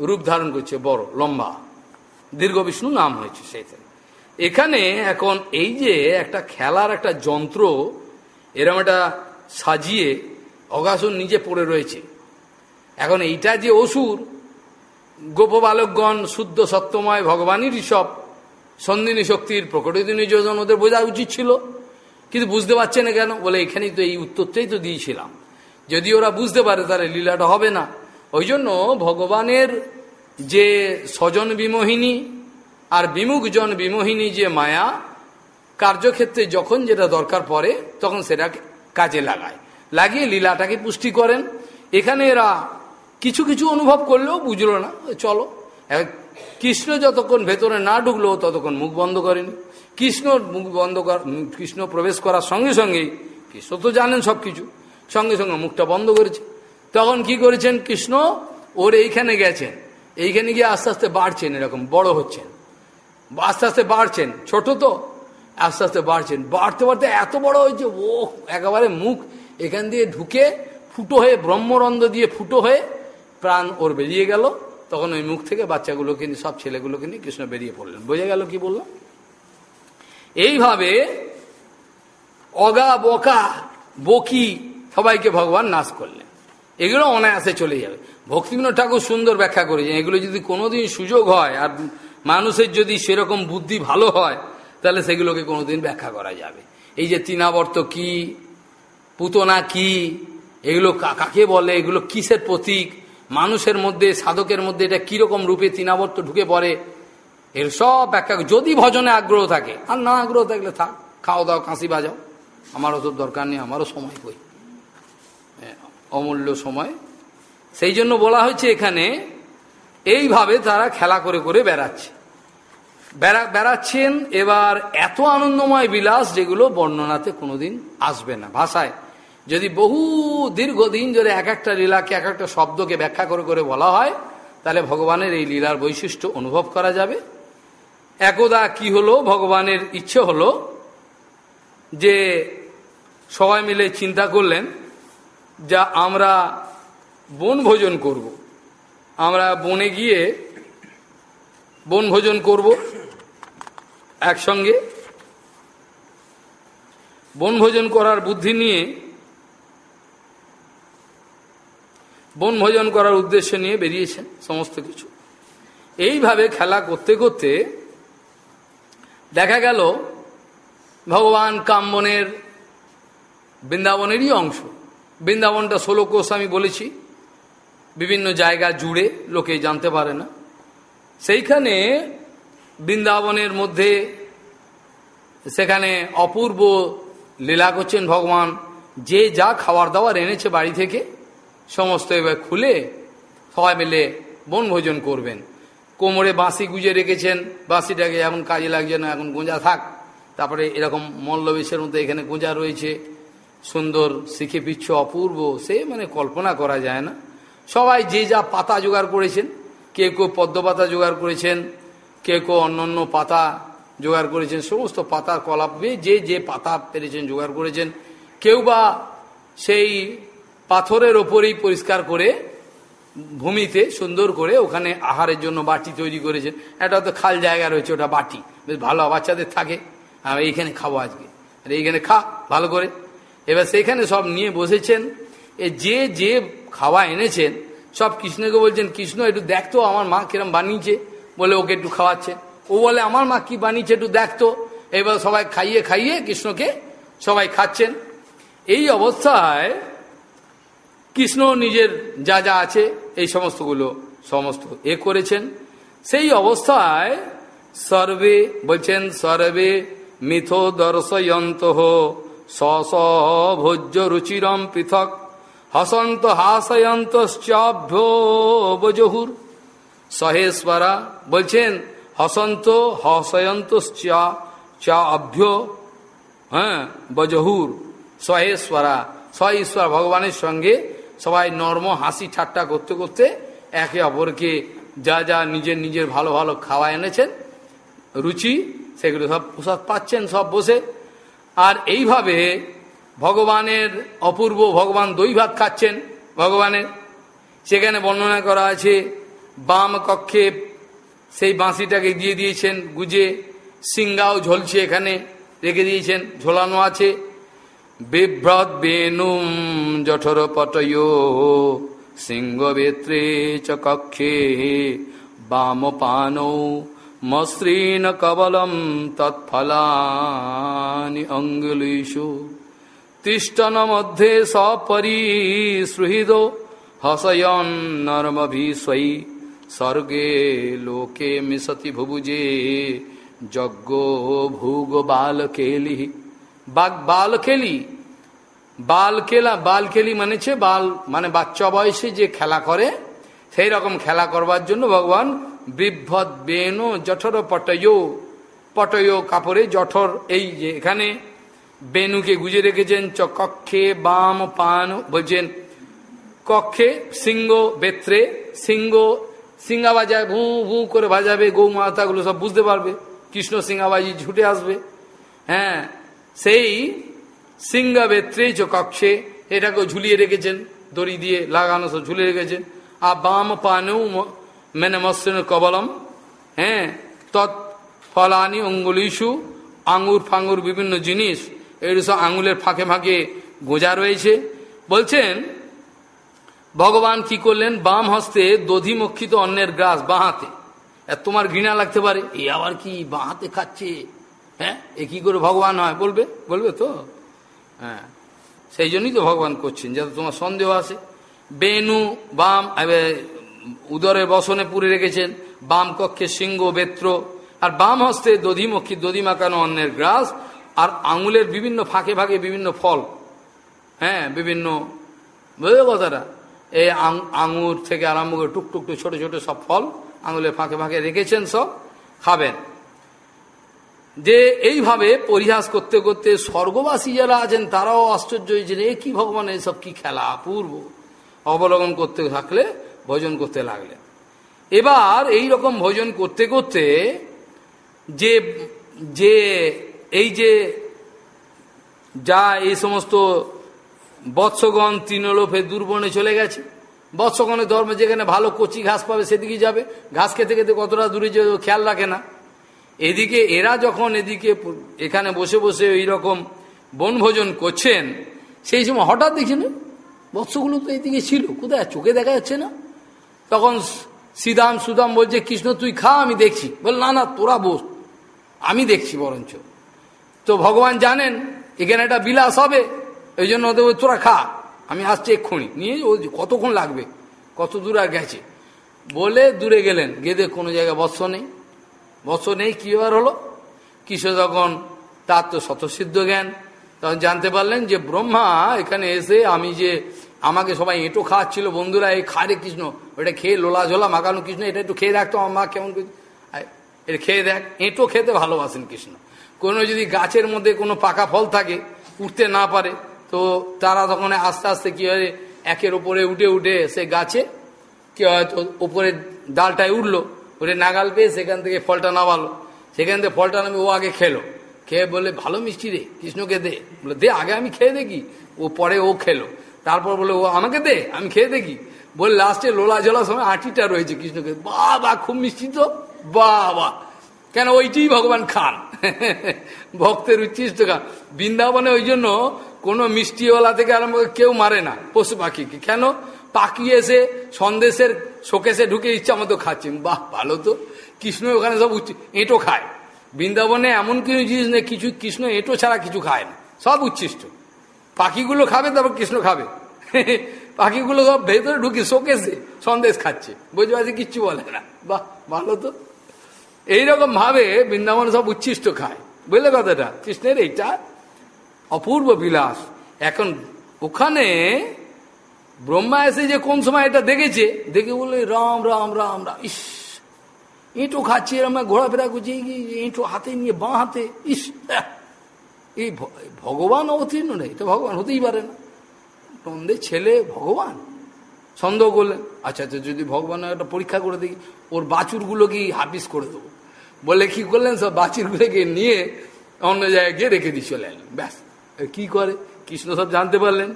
রূপ ধারণ করছে, বড়, লম্বা, দীর্ঘ বিষ্ণু নাম হয়েছে সেই এখানে এখন এই যে একটা খেলার একটা যন্ত্র, এরম একটা সাজিয়ে অগাসুর নিজে পড়ে রয়েছে। এখন এইটা যে অসুর, গোপবালকগণ, শুদ্ধ সত্যময় ভগবানেরই সব সন্দিনী শক্তির প্রকটিত যোজন ওদের বোঝা উচিত ছিল। কিন্তু বুঝতে পারছে না কেন, বলে এখানেই তো এই উত্তরটাই তো দিয়েছিলাম। যদি ওরা বুঝতে পারে, তাহলে লীলাটা হবে না। ওই জন্য ভগবানের যে স্বজন বিমোহিনী আর বিমুখ জন বিমোহিনী যে মায়া, কার্যক্ষেত্রে যখন যেটা দরকার পড়ে, তখন সেটা কাজে লাগায়। লাগিয়ে লীলাটাকে পুষ্টি করেন। এখানে এরা কিছু কিছু অনুভব করলেও বুঝলো না, চলো। কৃষ্ণ যতক্ষণ ভেতরে না ঢুকলো, ততক্ষণ মুখ বন্ধ করেনি। কৃষ্ণ মুখ বন্ধ কর, কৃষ্ণ প্রবেশ করার সঙ্গে সঙ্গেই, কৃষ্ণ তো জানেন সব কিছু সঙ্গে সঙ্গে মুখটা বন্ধ করেছে। তখন কি করেছেন কৃষ্ণ? ওর এইখানে গেছেন। এইখানে গিয়ে আস্তে আস্তে বাড়ছেন, এরকম বড় হচ্ছেন। আস্তে আস্তে বাড়ছেন। ছোট তো? আস্তে আস্তে বাড়ছেন। বাড়তে বাড়তে এত বড় হয়েছে ও একেবারে মুখ এখান দিয়ে ঢুকে ফুটো হয়ে ব্রহ্মরন্ধ্র দিয়ে ফুটো হয়ে প্রাণ ওর বেরিয়ে গেল। তখন ওই মুখ থেকে বাচ্চাগুলোকে নিয়ে, সব ছেলেগুলোকে নিয়ে কৃষ্ণ বেরিয়ে পড়লেন। বোঝা গেল কি বললাম? এইভাবে অগা বকা বকি সবাইকে ভগবান নাশ করলেন। এগুলো অনায়াসে চলে যাবে। ভক্তিবিনোদ ঠাকুর সুন্দর ব্যাখ্যা করেছেন। এগুলো যদি কোনোদিন সুযোগ হয়, আর মানুষের যদি সেরকম বুদ্ধি ভালো হয়, তাহলে সেগুলোকে কোনোদিন ব্যাখ্যা করা যাবে। এই যে তিনাবর্ত কি, পুতনা কি, এগুলো কাকে বলে, এগুলো কিসের প্রতীক, মানুষের মধ্যে, সাধকের মধ্যে এটা কীরকম রূপে তিনাবর্ত ঢুকে পড়ে, এর সব ব্যাখ্যা, যদি ভজনে আগ্রহ থাকে, আর না আগ্রহ থাকলে থাক খাও দাও কাঁসি বাজাও, আমারও তো দরকার নেই, আমারও সময় কই। অমূল্য সময়। সেই জন্য বলা হয়েছে এখানে এইভাবে তারা খেলা করে করে বেড়াচ্ছে। বেড়া, বেড়াচ্ছেন, এবার এত আনন্দময় বিলাস যেগুলো বর্ণনাতে কোনোদিন আসবে না। ভাষায় যদি বহু দীর্ঘদিন ধরে এক একটা লীলাকে, এক একটা শব্দকে ব্যাখ্যা করে করে বলা হয়, তাহলে ভগবানের এই লীলার বৈশিষ্ট্য অনুভব করা যাবে। একদা কি হলো, ভগবানের ইচ্ছে হলো যে সবাই মিলে চিন্তা করলেন, যা আমরা বনভোজন করব। আমরা বনে গিয়ে বনভোজন করব একসঙ্গে। বনভোজন করার বুদ্ধি নিয়ে বনভোজন করার উদ্দেশ্য নিয়ে বেরিয়েছেন সমস্ত কিছু। এইভাবে খেলা করতে করতে দেখা গেল ভগবান কাম্বনের বৃন্দাবনেরই অংশ। বৃন্দাবনটা ষোলো কোষ আমি বলেছি। বিভিন্ন জায়গা জুড়ে লোকে জানতে পারে না। সেইখানে বৃন্দাবনের মধ্যে সেখানে অপূর্ব লীলা করছেন ভগবান। যে যা খাবার দাবার এনেছে বাড়ি থেকে, সমস্ত এবার খুলে সবাই মিলে বনভোজন করবেন। কোমরে বাঁশি গুজে রেখেছেন, বাঁশিটাকে এখন কাজে লাগছে না, এখন গোঁজা থাক। তারপরে এরকম মল্লবেশের মধ্যে এখানে গোঁজা রয়েছে। সুন্দর শিখে পিচ্ছ অপূর্ব, সে মানে কল্পনা করা যায় না। সবাই যে যা পাতা জোগাড় করেছেন কেউ কেউ পদ্ম পাতা জোগাড় করেছেন কেউ কেউ অন্য অন্য পাতা জোগাড় করেছেন, সমস্ত পাতার কলাপ যে যে পাতা পেরেছেন জোগাড় করেছেন, কেউ বা সেই পাথরের ওপরেই পরিষ্কার করে ভূমিতে সুন্দর করে ওখানে আহারের জন্য বাটি তৈরি করেছেন। একটা তো খাল জায়গা রয়েছে, ওটা বাটি। বেশ ভালো বাচ্চাদের থাকে। আমি এইখানে খাব আজকে। আর এইখানে খা, ভালো করে। এবার সেইখানে সব নিয়ে বসেছেন। এ যে যে খাওয়া এনেছেন, সব কৃষ্ণকে বলছেন, কৃষ্ণ, একটু দেখতো আমার মা কিরম বানিয়েছে। বলে ওকে একটু খাওয়াচ্ছে। ও বলে, আমার মা কি বানিয়েছে, একটু দেখতো এবার সবাই খাইয়ে খাইয়ে কৃষ্ণকে সবাই খাচ্ছেন। এই অবস্থায় কৃষ্ণ নিজের যা যা আছে, এই সমস্তগুলো, সমস্ত এ করেছেন। সেই অবস্থায় সর্বে বলছেন, সর্বে মিথো দর্শয়ন্ত ভোজ্য রুচিরম পৃথক হসন্ত হাসয়ন্তশ্চাভ্যো বজহুর সহেশ্বরা বলছেন হসন্ত হসয়ন্ত চা অভ্য হ্যাঁ বজহুর সহেশ্বরা স ঈশ্বর ভগবানের সঙ্গে সবাই নর্ম হাসি ঠাট্টা করতে করতে একে অপরকে যা যা নিজের নিজের ভালো ভালো খাওয়া এনেছেন। রুচি, সেগুলো সব প্রসাদ পাচ্ছেন, সব বসে। আর এইভাবে ভগবানের অপূর্ব ভগবান দই ভাত খাচ্ছেন ভগবানের সেখানে বর্ণনা করা আছে, বাম কক্ষে সেই বাঁশিটাকে দিয়ে দিয়েছেন, গুজে সিঙ্গাও ঝলছে এখানে, রেখে দিয়েছেন, ঝোলানো আছে। বিভ্রত বেনুম জঠর পটয় সিংহবেত্রে চ কক্ষে বাম পানৌ মসৃণ কবলম তৎফলানি অঙ্গুলিষু। তিষ্টন মধ্যে সপরিসৃহিত হসয়ন নর্মভিস্বৈ স্বর্গে লোকে মিশতি ভুভুজে, যজ্ঞ ভূগ বালকেলি। বাঘ বালকেলি? বাল খেলা বাল খেলি মানেছে বাল মানে বাচ্চা বয়সে যে খেলা করে, সেই রকম খেলা করবার জন্য ভগবান বিভ্রত বেন জঠর পটয় পটয় কাপড়ে জঠর, এই যে এখানে বেনুকে গুজে রেখেছেন, চ, কক্ষে বাম পান বলছেন, কক্ষে সিংহ বেত্রে, সিংহ সিংহা বাজায় ভু ভু করে বাজাবে গৌ মাতাগুলো সব বুঝতে পারবে, কৃষ্ণ সিংহাবাজি ছুটে আসবে। হ্যাঁ সেই সিংহা বেত্রে চ, কক্ষে এটাকে ঝুলিয়ে রেখেছেন, দড়ি দিয়ে লাগানো সব ঝুলিয়ে রেখেছেন। আর বাম পানেও মেনে মৎস্য কবলম হ্যাঁ তৎ ফলানি অঙ্গুলিশু আঙুর ফাঙ্গুর বিভিন্ন জিনিস এই সব আঙুলের ফাঁকে ফাঁকে গোজা রয়েছে। বলছেন, ভগবান কি করলেন? বাম হস্তে দধিমক্ষিত অন্যের গ্রাস বাঁহাতে তোমার ঘৃণা লাগতে পারে। এ আবার কি বাঁহাতে খাচ্ছে? হ্যাঁ এ কি করে ভগবান হয়? বলবে বলবে তো? হ্যাঁ সেই জন্যই তো ভগবান করছেন, যাতে তোমার সন্দেহ আছে বেনু বাম উদরের বসনে পুরে রেখেছেন, বাম কক্ষে সিংহ, বেত্র। আর বাম হস্তে দধিমক্ষী দধি মাখানো অন্যের গ্রাস আর আঙুলের বিভিন্ন ফাঁকে ফাঁকে বিভিন্ন ফল হ্যাঁ বিভিন্ন, বুঝলে কথাটা? এই আঙুর থেকে আরম্ভ করে টুকটুক টুক ছোটো ছোটো সব ফল আঙুলের ফাঁকে ফাঁকে রেখেছেন সব, খাবেন। যে এইভাবে পরিহাস করতে করতে স্বর্গবাসী যারা আছেন, তারাও আশ্চর্য হয়েছেন এ কি ভগবান, এসব কি খেলা পূর্ব অবলম্বন করতে থাকলে ভোজন করতে লাগলে এবার এই রকম ভোজন করতে করতে যে যে এই যে যা এই সমস্ত বৎসগণ তৃণলোভে দুর্বনে চলে গেছে, বৎসগণের ধর্ম যেখানে ভালো কচি ঘাস পাবে সেদিকে যাবে, ঘাস খেতে খেতে কতটা দূরে যে খেয়াল রাখে না। এদিকে এরা যখন এদিকে এখানে বসে বসে ওই রকম বনভোজন করছেন, সেই সময় হঠাৎ দেখছি না, বৎসগুলো তো এদিকে ছিল, কোথায়? চোখে দেখা যাচ্ছে না। তখন শ্রীদাম সুদাম বলছে, কৃষ্ণ, তুই খা, আমি দেখছি। বল, না না, তোরা বস, আমি দেখছি বরঞ্চ। তো ভগবান জানেন, এখানে একটা বিলাস হবে, এই জন্য ওদের তোরা খা, আমি আসছি এক্ষুনি। নিয়ে ও কতক্ষণ লাগবে? কত দূর আর গেছে? বলে দূরে গেলেন গেদে কোনো জায়গায় বৎস নেই। বৎস নেই, কী ব্যাপার হলো? কিশোর তখন তার তো স্বতঃসিদ্ধ জ্ঞান। তখন জানতে পারলেন যে ব্রহ্মা এখানে এসে আমি যে আমাকে সবাই এঁটো খাওয়াচ্ছিল, বন্ধুরা, এই খারে কৃষ্ণ, ওটা খেয়ে লোলা ঝোলা মাখানো কৃষ্ণ, এটা একটু খেয়ে রাখতো আমার মা কেমন এটা খেয়ে দেখ, এঁটো খেতে ভালোবাসেন কৃষ্ণ। কোনো যদি গাছের মধ্যে কোনো পাকা ফল থাকে, উঠতে না পারে, তো তারা তখন আস্তে আস্তে কী হয়, একের ওপরে উঠে উঠে সে গাছে কি হয়তো ওপরে ডালটায় উঠল ওরে নাগাল পেয়ে সেখান থেকে ফলটা নামালো। সেখান থেকে ফলটা নামে ও আগে খেলো। খেয়ে বলে ভালো মিষ্টি রে, কৃষ্ণকে দে। বলে, দে, আগে আমি খেয়ে দেখি। ও পরে ও খেলো। তারপর বলে, ও আমাকে দে, আমি খেয়ে দেখি। বলে, লাস্টে লোলা জলার সময় আটিটা রয়েছে কৃষ্ণকে। বা খুব মিষ্টি তো। বা কেন ওইটি ভগবান খান? ভক্তের উচ্ছিষ্ট খান। বৃন্দাবনে ওই জন্য কোনো মিষ্টিওয়ালা থেকে আরম্ভ কেউ মারে না, পশু পাখিকে। কেন? পাখি এসে সন্দেশের শোকেশে ঢুকে ইচ্ছা মতো খাচ্ছেন বাহ, ভালো তো। কৃষ্ণ ওখানে সব এঁটো খায়। বৃন্দাবনে এমন কিছু জিনিস নেই, কিছু কৃষ্ণ এঁটো ছাড়া কিছু খায় না। সব উচ্ছিষ্ট। পাখিগুলো খাবে, তারপর কৃষ্ণ খাবে। পাখিগুলো সব ভেতরে ঢুকে শোকেসে সন্দেশ খাচ্ছে। বুঝতে পারছি? কিচ্ছু বলে না। বাহ, ভালো তো। এইরকম ভাবে বৃন্দাবন সব উচ্ছিষ্ট খায়। বুঝলে কথাটা? কৃষ্ণের এইটা অপূর্ব বিলাস। এখন ওখানে ব্রহ্মা এসে যে কোন সময় এটা দেখেছে, দেখে বললে রাম রাম রাম রাম। ইস! এঁটো খাচ্ছি, এরম ঘোরাফেরা করছে এঁটো হাতে নিয়ে বাঁ হাতে, ইস! এই ভগবান অবতীর্ণ নেই তো ভগবান হতেই পারে না। নন্দের ছেলে ভগবান। সন্দেহ করলেন আচ্ছা আচ্ছা যদি ভগবানের একটা পরীক্ষা করে দেখি, ওর বাছুরগুলোকে হাফিস করে দেবো। বলে কি করলেন, সব বাছুরগুলোকে নিয়ে অন্য জায়গায় গিয়ে রেখে দিয়ে চলে এলেন। ব্যাস কি করে? কৃষ্ণ সব জানতে পারলেন।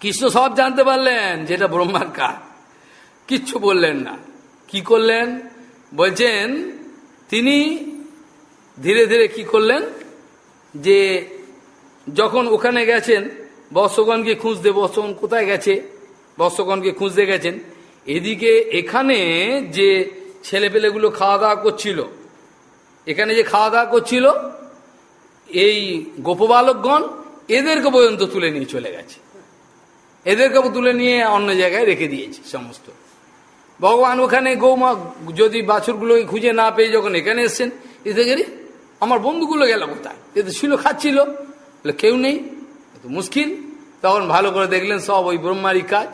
কৃষ্ণ সব জানতে পারলেন যেটা ব্রহ্মার কাজ। কিচ্ছু বললেন না। কি করলেন? বলছেন, তিনি ধীরে ধীরে কি করলেন? যে যখন ওখানে গেছেন বর্ষগণকে খুঁজতে বর্ষগণ কোথায় গেছে? বর্ষগণকে খুঁজতে গেছেন। এদিকে এখানে যে ছেলেপেলেগুলো খাওয়া দাওয়া করছিল, এখানে যে খাওয়া দাওয়া করছিল, এই গোপবালকগণ এদেরকে পর্যন্ত তুলে নিয়ে চলে গেছে। এদেরকে তুলে নিয়ে অন্য জায়গায় রেখে দিয়েছে সমস্ত। ভগবান ওখানে গৌমা যদি বাছুরগুলোকে খুঁজে না পেয়ে যখন এখানে এসছেন এতে গেলে, আমার বন্ধুগুলো গেল কোথায়? এতে ছিল খাচ্ছিল। কেউ নেই মুশকিল। তখন ভালো করে দেখলেন সব ওই ব্রহ্মারই কাজ।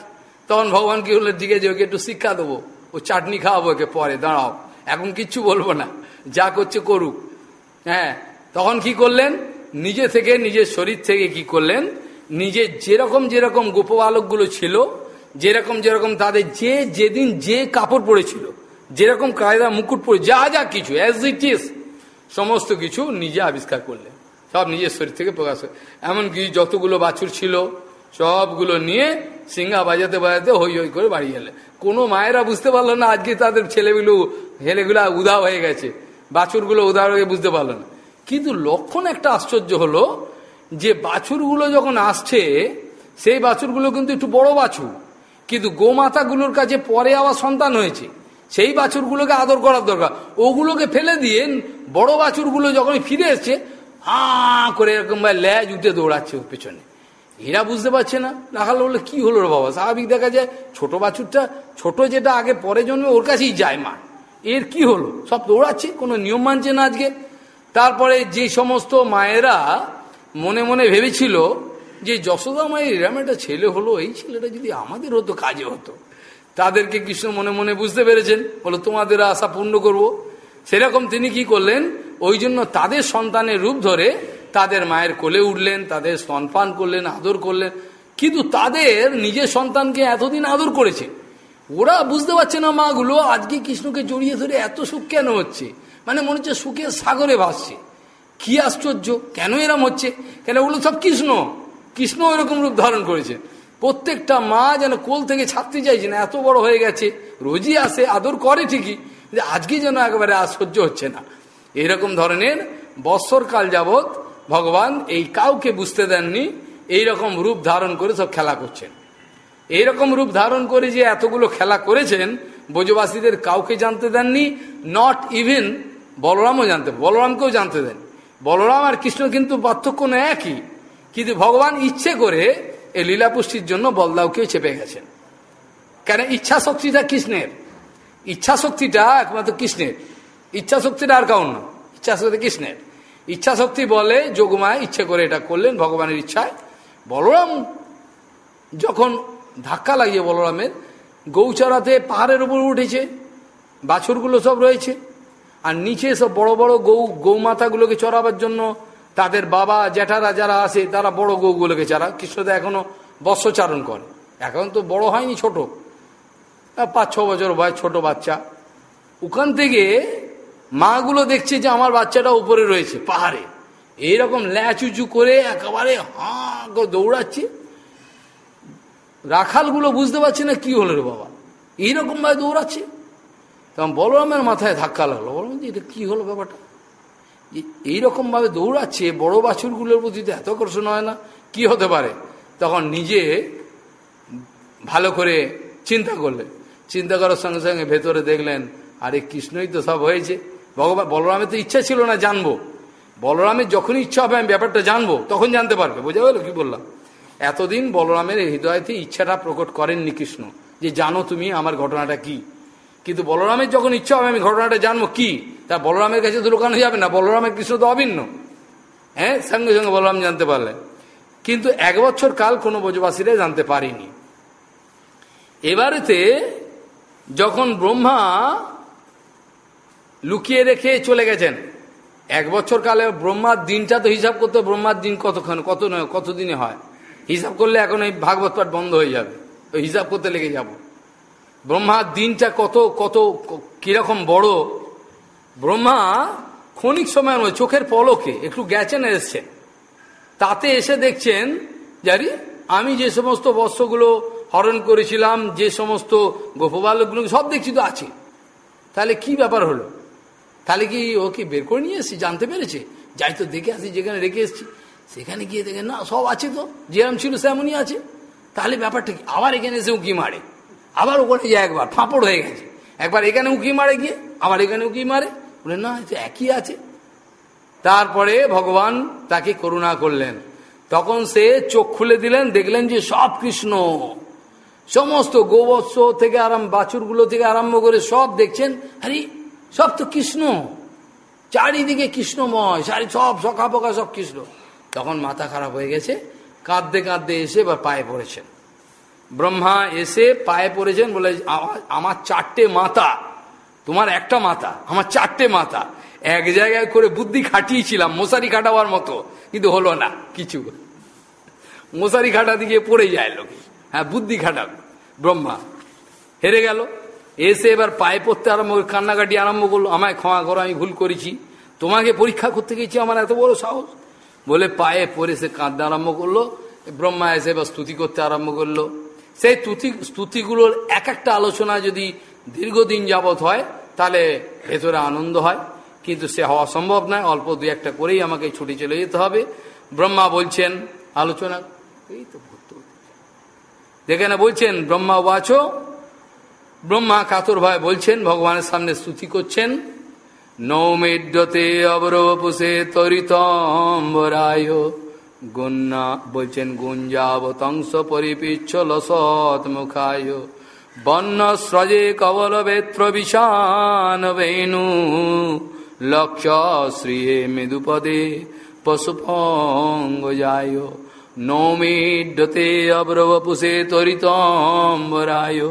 তখন ভগবান কি হলো ঠিক আছে, ওকে একটু শিক্ষা দেবো। ও চাটনি খাওয়াবো ওকে পরে, দাঁড়াও। এখন কিচ্ছু বলব না, যা করছে করুক। হ্যাঁ তখন কি করলেন? নিজে থেকে, নিজের শরীর থেকে কি করলেন? নিজে যেরকম যেরকম গোপবালকগুলো ছিল, যেরকম যেরকম তাদের যে যেদিন যে কাপড় পরেছিল, যেরকম কায়দা মুকুট পরে, যা যা কিছু অ্যাজ ইট ইস সমস্ত কিছু নিজে আবিষ্কার করলেন। সব নিজের শরীর থেকে প্রকাশ করে এমনকি যতগুলো বাছুর ছিল, সবগুলো নিয়ে সিঙ্গা বাজাতে বাজাতে হই হই করে বাড়ি গেলে কোনো মায়েরা বুঝতে পারল না আজকে তাদের ছেলেগুলো, ছেলেগুলা উদা হয়ে গেছে। বাছুরগুলো উদা হয়ে বুঝতে পারল না। কিন্তু লক্ষণ একটা আশ্চর্য হলো যে বাছুরগুলো যখন আসছে, সেই বাছুরগুলো কিন্তু একটু বড় বাছুর। কিন্তু গোমাতাগুলোর কাছে পরে আবার সন্তান হয়েছে। সেই বাছুরগুলোকে আদর করার দরকার। ওগুলোকে ফেলে দিয়ে বড় বাছুরগুলো যখন ফিরে এসছে, হা করে এরকম ভাই ল্যাজ উঠে দৌড়াচ্ছে ওর পেছনে। এরা বুঝতে পারছে না। রাখাল বললে কি হলো বাবা? স্বাভাবিক দেখা যায়, ছোট বাছুরটা, ছোট যেটা আগে পরে জন্মে, ওর কাছেই যায় মা এর কি হলো? সব দৌড়াচ্ছে, কোনো নিয়ম মানছে না আজকে। তারপরে যে সমস্ত মায়েরা মনে মনে ভেবেছিল যে, যশোদা মায়ের এরম একটা ছেলে হলো, এই ছেলেটা যদি আমাদের হতো, কাজে হতো। তাদেরকে কৃষ্ণ মনে মনে বুঝতে পেরেছেন। বলো, তোমাদের আশা পূর্ণ করব। সেরকম তিনি কি করলেন? ওই জন্য তাদের সন্তানের রূপ ধরে তাদের মায়ের কোলে উঠলেন, তাদের স্তনপান করলেন, আদর করলেন। কিন্তু তাদের নিজের সন্তানকে এতদিন আদর করেছে। ওরা বুঝতে পারছে না মাগুলো, আজকে কৃষ্ণকে জড়িয়ে ধরে এত সুখ কেন হচ্ছে? মানে মনে হচ্ছে সুখের সাগরে ভাসছে। কি আশ্চর্য, কেন এরম হচ্ছে? কেন ওগুলো সব কৃষ্ণ? কৃষ্ণ এরকম রূপ ধারণ করেছে। প্রত্যেকটা মা যেন কোল থেকে ছাড়তে চাইছে না, এত বড় হয়ে গেছে, রোজই আসে, আদর করে ঠিকই আজকে যেন একেবারে আশ্চর্য হচ্ছে না। এরকম ধরনের বৎসরকাল যাবৎ ভগবান এই কাউকে বুঝতে দেননি এই রকম রূপ ধারণ করে সব খেলা করছেন। এই রকম রূপ ধারণ করে যে এতগুলো খেলা করেছেন, ব্রজবাসীদের কাউকে জানতে দেননি নট ইভেন বলরামও জানতে বলরামকেও জানতে দেন। বলরাম আর কৃষ্ণ কিন্তু পার্থক্য নয় একই, কিন্তু ভগবান ইচ্ছে করে এই লীলাপুষ্টির জন্য বলদাওকেও চেপে গেছেন। কেন? ইচ্ছা শক্তিটা কৃষ্ণের। ইচ্ছা শক্তিটা একমাত্র কৃষ্ণের। ইচ্ছা শক্তিটা আর কাউন ইচ্ছা শক্তি কৃষ্ণের। ইচ্ছা শক্তি বলে যোগমায় ইচ্ছে করে এটা করলেন ভগবানের ইচ্ছায়। বলরাম যখন ধাক্কা লাগিয়ে বলরামের, গৌচারাতে পাহাড়ের উপর উঠেছে, বাছুরগুলো সব রয়েছে, আর নিচে সব বড় বড় গৌ, গৌমাতাগুলোকে চড়াবার জন্য তাদের বাবা, জ্যাঠারা যারা আছে, তারা বড় গৌগুলোকে চারা। কৃষ্ণদা এখনও বর্ষচারণ করে। এখন তো বড় হয়নি, ছোট। পাঁচ ছ বছর বয়স, ছোট বাচ্চা। ওখান থেকে মাগুলো দেখছে যে আমার বাচ্চাটা উপরে রয়েছে, পাহাড়ে। এইরকম ল্যাচ উঁচু করে একেবারে হাঁ দৌড়াচ্ছে। রাখালগুলো বুঝতে পারছে না কি হলো রে বাবা। এইরকম ভাবে দৌড়াচ্ছে। তখন বলরামের মাথায় ধাক্কা লাগল। বললাম যে এটা কি হলো ব্যাপারটা? এইরকম ভাবে দৌড়াচ্ছে, বড় বাছুরগুলোর প্রতি তো এত আকর্ষণ হয় না, কি হতে পারে? তখন নিজে ভালো করে চিন্তা করলেন। চিন্তা করার সঙ্গে সঙ্গে ভেতরে দেখলেন, আরে কৃষ্ণই তো সব হয়েছে। ভগবান, বলরামের তো ইচ্ছা ছিল না জানব। বলরামের যখনই ইচ্ছা হবে আমি ব্যাপারটা জানব, তখন জানতে পারবে। বোঝা গেল কি বললাম? এতদিন বলরামের হৃদয়তে ইচ্ছাটা প্রকট করেননি কৃষ্ণ যে জানো তুমি আমার ঘটনাটা কি। কিন্তু বলরামের যখন ইচ্ছা হবে আমি ঘটনাটা জানব কি? তা বলরামের কাছে তো লুকানো যাবে না, বলরামের কৃষ্ণ তো অভিন্ন। হ্যাঁ সঙ্গে সঙ্গে বলরাম জানতে পারলেন। কিন্তু এক বছর কাল কোনো ব্রজবাসীরা জানতে পারিনি। এবারেতে যখন ব্রহ্মা লুকিয়ে রেখে চলে গেছেন। এক বছর কালে ব্রহ্মার দিনটা তো হিসাব করতে ব্রহ্মার দিন কতক্ষণ, কত নয়, কত দিনে হয়? হিসাব করলে এখন এই ভাগবত পাঠ বন্ধ হয়ে যাবে। ওই হিসাব করতে লেগে যাব। ব্রহ্মার দিনটা কত কত, কীরকম বড়? ব্রহ্মা ক্ষণিক সময় মধ্যে চোখের পলকে একটু গেছেন, এসছেন। তাতে এসে দেখছেন জারি আমি যে সমস্ত বস্ত্রগুলো হরণ করেছিলাম, যে সমস্ত গোপবালকগুলো, সব দেখছি তো আছে। তাহলে কি ব্যাপার হলো? তাহলে কি ওকে বের করে নিয়ে এসছি? জানতে পেরেছে? যাই তো দেখে আসি, যেখানে রেখে এসছি। সেখানে গিয়ে দেখে, না, সব আছে তো। যেরম ছিল সেমনই আছে। তাহলে ব্যাপারটা কি? আবার এখানে এসে উঁকি মারে। আবার ওখানে যায় একবার, ফাঁপড় হয়ে গেছে। একবার এখানে উঁকি মারে গিয়ে, আবার এখানে উঁকি মারে। বলে, না একই আছে। তারপরে ভগবান তাকে করুণা করলেন। তখন সে চোখ খুলে দিলেন, দেখলেন যে সব কৃষ্ণ। সমস্ত গোবৎস থেকে আরাম বাছুরগুলো থেকে আরম্ভ করে সব দেখছেন। আরে সব তো কৃষ্ণ। চারিদিকে কৃষ্ণময় চারি সব সখা পকা সব কৃষ্ণ। তখন মাথা খারাপ হয়ে গেছে, কাঁদতে কাঁদতে এসে এবার পায়ে পড়েছেন। ব্রহ্মা এসে পায়ে পড়েছেন বলে আমার চারটে মাথা, তোমার একটা মাথা, আমার চারটে মাথা। এক জায়গায় করে বুদ্ধি খাটিয়েছিলাম, মশারি খাটাবার মতো, কিন্তু হলো না, কিছু। মশারি খাটা দিকে পড়ে যায় লোকে। হ্যাঁ বুদ্ধি খাটাবে। ব্রহ্মা হেরে গেল। এসে এবার পায়ে পড়তে আরম্ভ কান্নাকাটি আরম্ভ করল, আমায় ক্ষমা করো, আমি ভুল করেছি। তোমাকে পরীক্ষা করতে গেছি, আমার এত বড় সাহস। বলে পায়ে পরে সে কাঁদতে আরম্ভ করল, ব্রহ্মা এসে এবার স্তুতি করতে আরম্ভ করল। সেই স্তুতি, স্তুতিগুলোর এক একটা আলোচনা যদি দীর্ঘদিন যাবৎ হয়, তাহলে ভেতরে আনন্দ হয়। কিন্তু সে হওয়া সম্ভব নয়, অল্প দু একটা করেই আমাকে ছুটি চলে যেতে হবে। ব্রহ্মা বলছেন, আলোচনা, এই তো যেখানে বলছেন, ব্রহ্মা, বাচ ব্রহ্মা কাতর ভাই বলছেন ভগবানের সামনে স্তুতি করছেন নৌমেড্যতে অবরপুষে তরিতম্বরায় গুন্না বলছেন গুঞ্জাবতংশ পরিপিচ্ছল সৎ মুখায় বন্যস্রজে কবল বেত্র বিষান বেণু লক্ষ্য শ্রিয়ে মৃদুপদে পশুপঙ্গ যায় নৌমিডতে অব্রবপুষে তরিতম্বরায়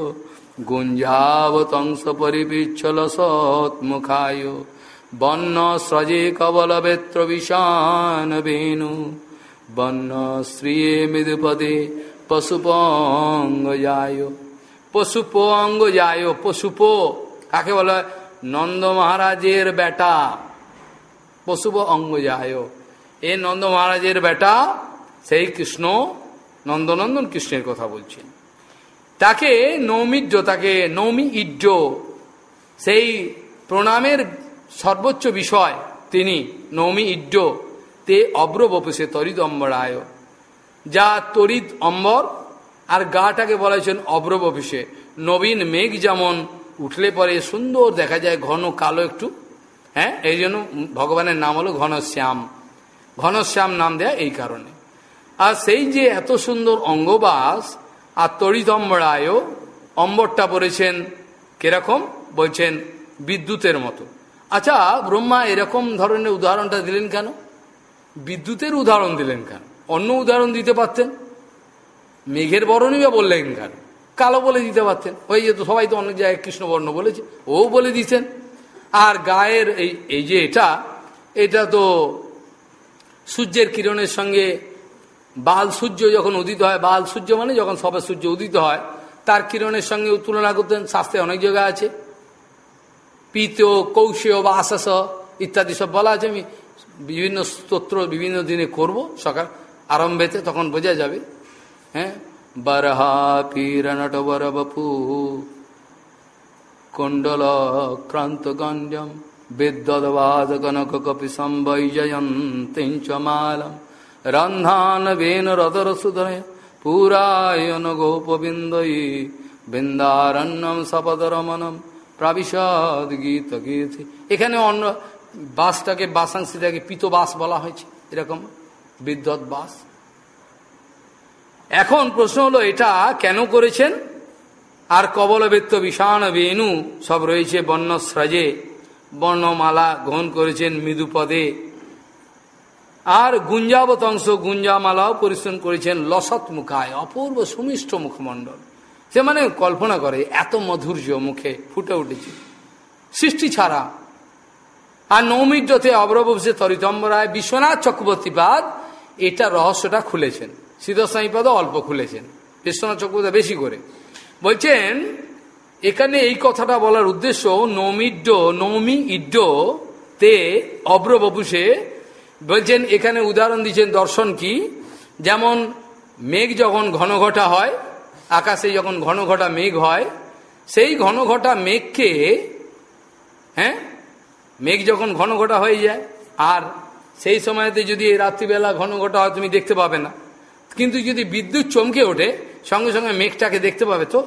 গুঞ্জাবতংশ পরিপিচ্ছল সৎমুখায় বন্য স্রজে কবল বেত্র বিষান বেণু বন্য শ্রিয়ে মৃদুপদে পশুপঙ্গ যায় পশুপ। অঙ্গ যায় পশুপ কাকে বলে? নন্দ মহারাজের বেটা। পশুপ অঙ্গ যায় এ নন্দ মহারাজের বেটা, সেই কৃষ্ণ নন্দনন্দন কৃষ্ণের কথা বলছেন। তাকে নৌমিজ্য তাকে নৌমি ইজ্জ সেই প্রণামের সর্বোচ্চ বিষয় তিনি, নৌমি ইজ্জ তে অব্র বপুষে তরিত অম্বরায় যা তরিত অম্বর, আর গাটাকে অব্রব অফিসে নবীন মেঘ যেমন উঠলে পরে সুন্দর দেখা যায় ঘন কালো একটু। হ্যাঁ এই জন্য ভগবানের নাম হলো ঘনশ্যাম। ঘনশ্যাম নাম দেয়া এই কারণে। আর সেই যে এত সুন্দর অঙ্গবাস আর তরিতম্বরায় অম্বরটা পড়েছেন কীরকম? বলছেন বিদ্যুতের মতো। আচ্ছা ব্রহ্মা এরকম ধরনের উদাহরণটা দিলেন কেন? বিদ্যুতের উদাহরণ দিলেন কেন? অন্য উদাহরণ দিতে পারতেন? মেঘের বর্ণই বা বললেন কেন? কালো বলে দিতে পারতেন? ওই যে তো সবাই তো অনেক জায়গায় কৃষ্ণবর্ণ বলেছে ও বলে দিতেন। আর গায়ের এই এই যে এটা এটা তো সূর্যের কিরণের সঙ্গে বাল সূর্য যখন উদিত হয়, বাল সূর্য মানে যখন সবে সূর্য উদিত হয়, তার কিরণের সঙ্গে তুলনা করতেন, শাস্ত্রে অনেক জায়গা আছে। পিত কৌশীয় বা আশাস ইত্যাদি সব বলা আছে। আমি বিভিন্ন স্তোত্র বিভিন্ন দিনে করব, সকাল আরম্ভেতে তখন বোঝা যাবে। হ্যাঁ? বরহা পীর নটবর বপু কুণ্ডল ক্রান্ত গঞ্জম বিদ্যদবাদ কনক কপি সম্বৈজয়ন্তিঞ্চ মালম। রন্ধান বেন রদর সুদয় পুরায়ন গোপবিন্দয়ী বৃন্দারণ্যম সপদরমনম প্রাবিশদ গীত গীত। এখানে অন্য বাসটাকে, বাসাংশীটাকে পিত বাস বলা হয়েছে, এরকম বিদ্যৎ বাস। এখন প্রশ্ন হলো, এটা কেন করেছেন? আর কবলবেত্ত বিষাণ বেনু সব রয়েছে বর্ণস্রাজে। বর্ণমালা গ্রহণ করেছেন মৃদুপদে। আর গুঞ্জাবত অংশ গুঞ্জামালাও পরিশ্রম করেছেন লসৎ মুখায়, অপূর্ব সুমিষ্ট মুখমণ্ডল। সে মানে কল্পনা করে, এত মধুর্য মুখে ফুটে উঠেছে। সৃষ্টি ছাড়া। আর নৌমিড্যতে অব্রবসে তরিতম্বরায় বিশ্বনাথ চক্রবর্তীপাদ এটা রহস্যটা খুলেছেন। সিদ্ধস্বামীপাদও অল্প খুলেছেন। বিশ্বনাথ চক্রবর্তী বেশি করে। বলছেন, এখানে এই কথাটা বলার উদ্দেশ্য নৌমিড্য নৌমি ইড্য তে অব্রবপুষে বলছেন, এখানে উদাহরণ দিচ্ছেন দর্শন কি? যেমন মেঘ যখন ঘন ঘটা হয়, আকাশে যখন ঘন ঘটা মেঘ হয়, সেই ঘন ঘটা মেঘকে হ্যাঁ? মেঘ যখন ঘন ঘটা হয়ে যায়, আর সেই সময়তে যদি এই রাত্রিবেলা ঘন ঘটা হয়, তুমি দেখতে পাবে না। কিন্তু যদি বিদ্যুৎ চমকে ওঠে, সঙ্গে সঙ্গে মেঘটাকে দেখতে পাবে তো।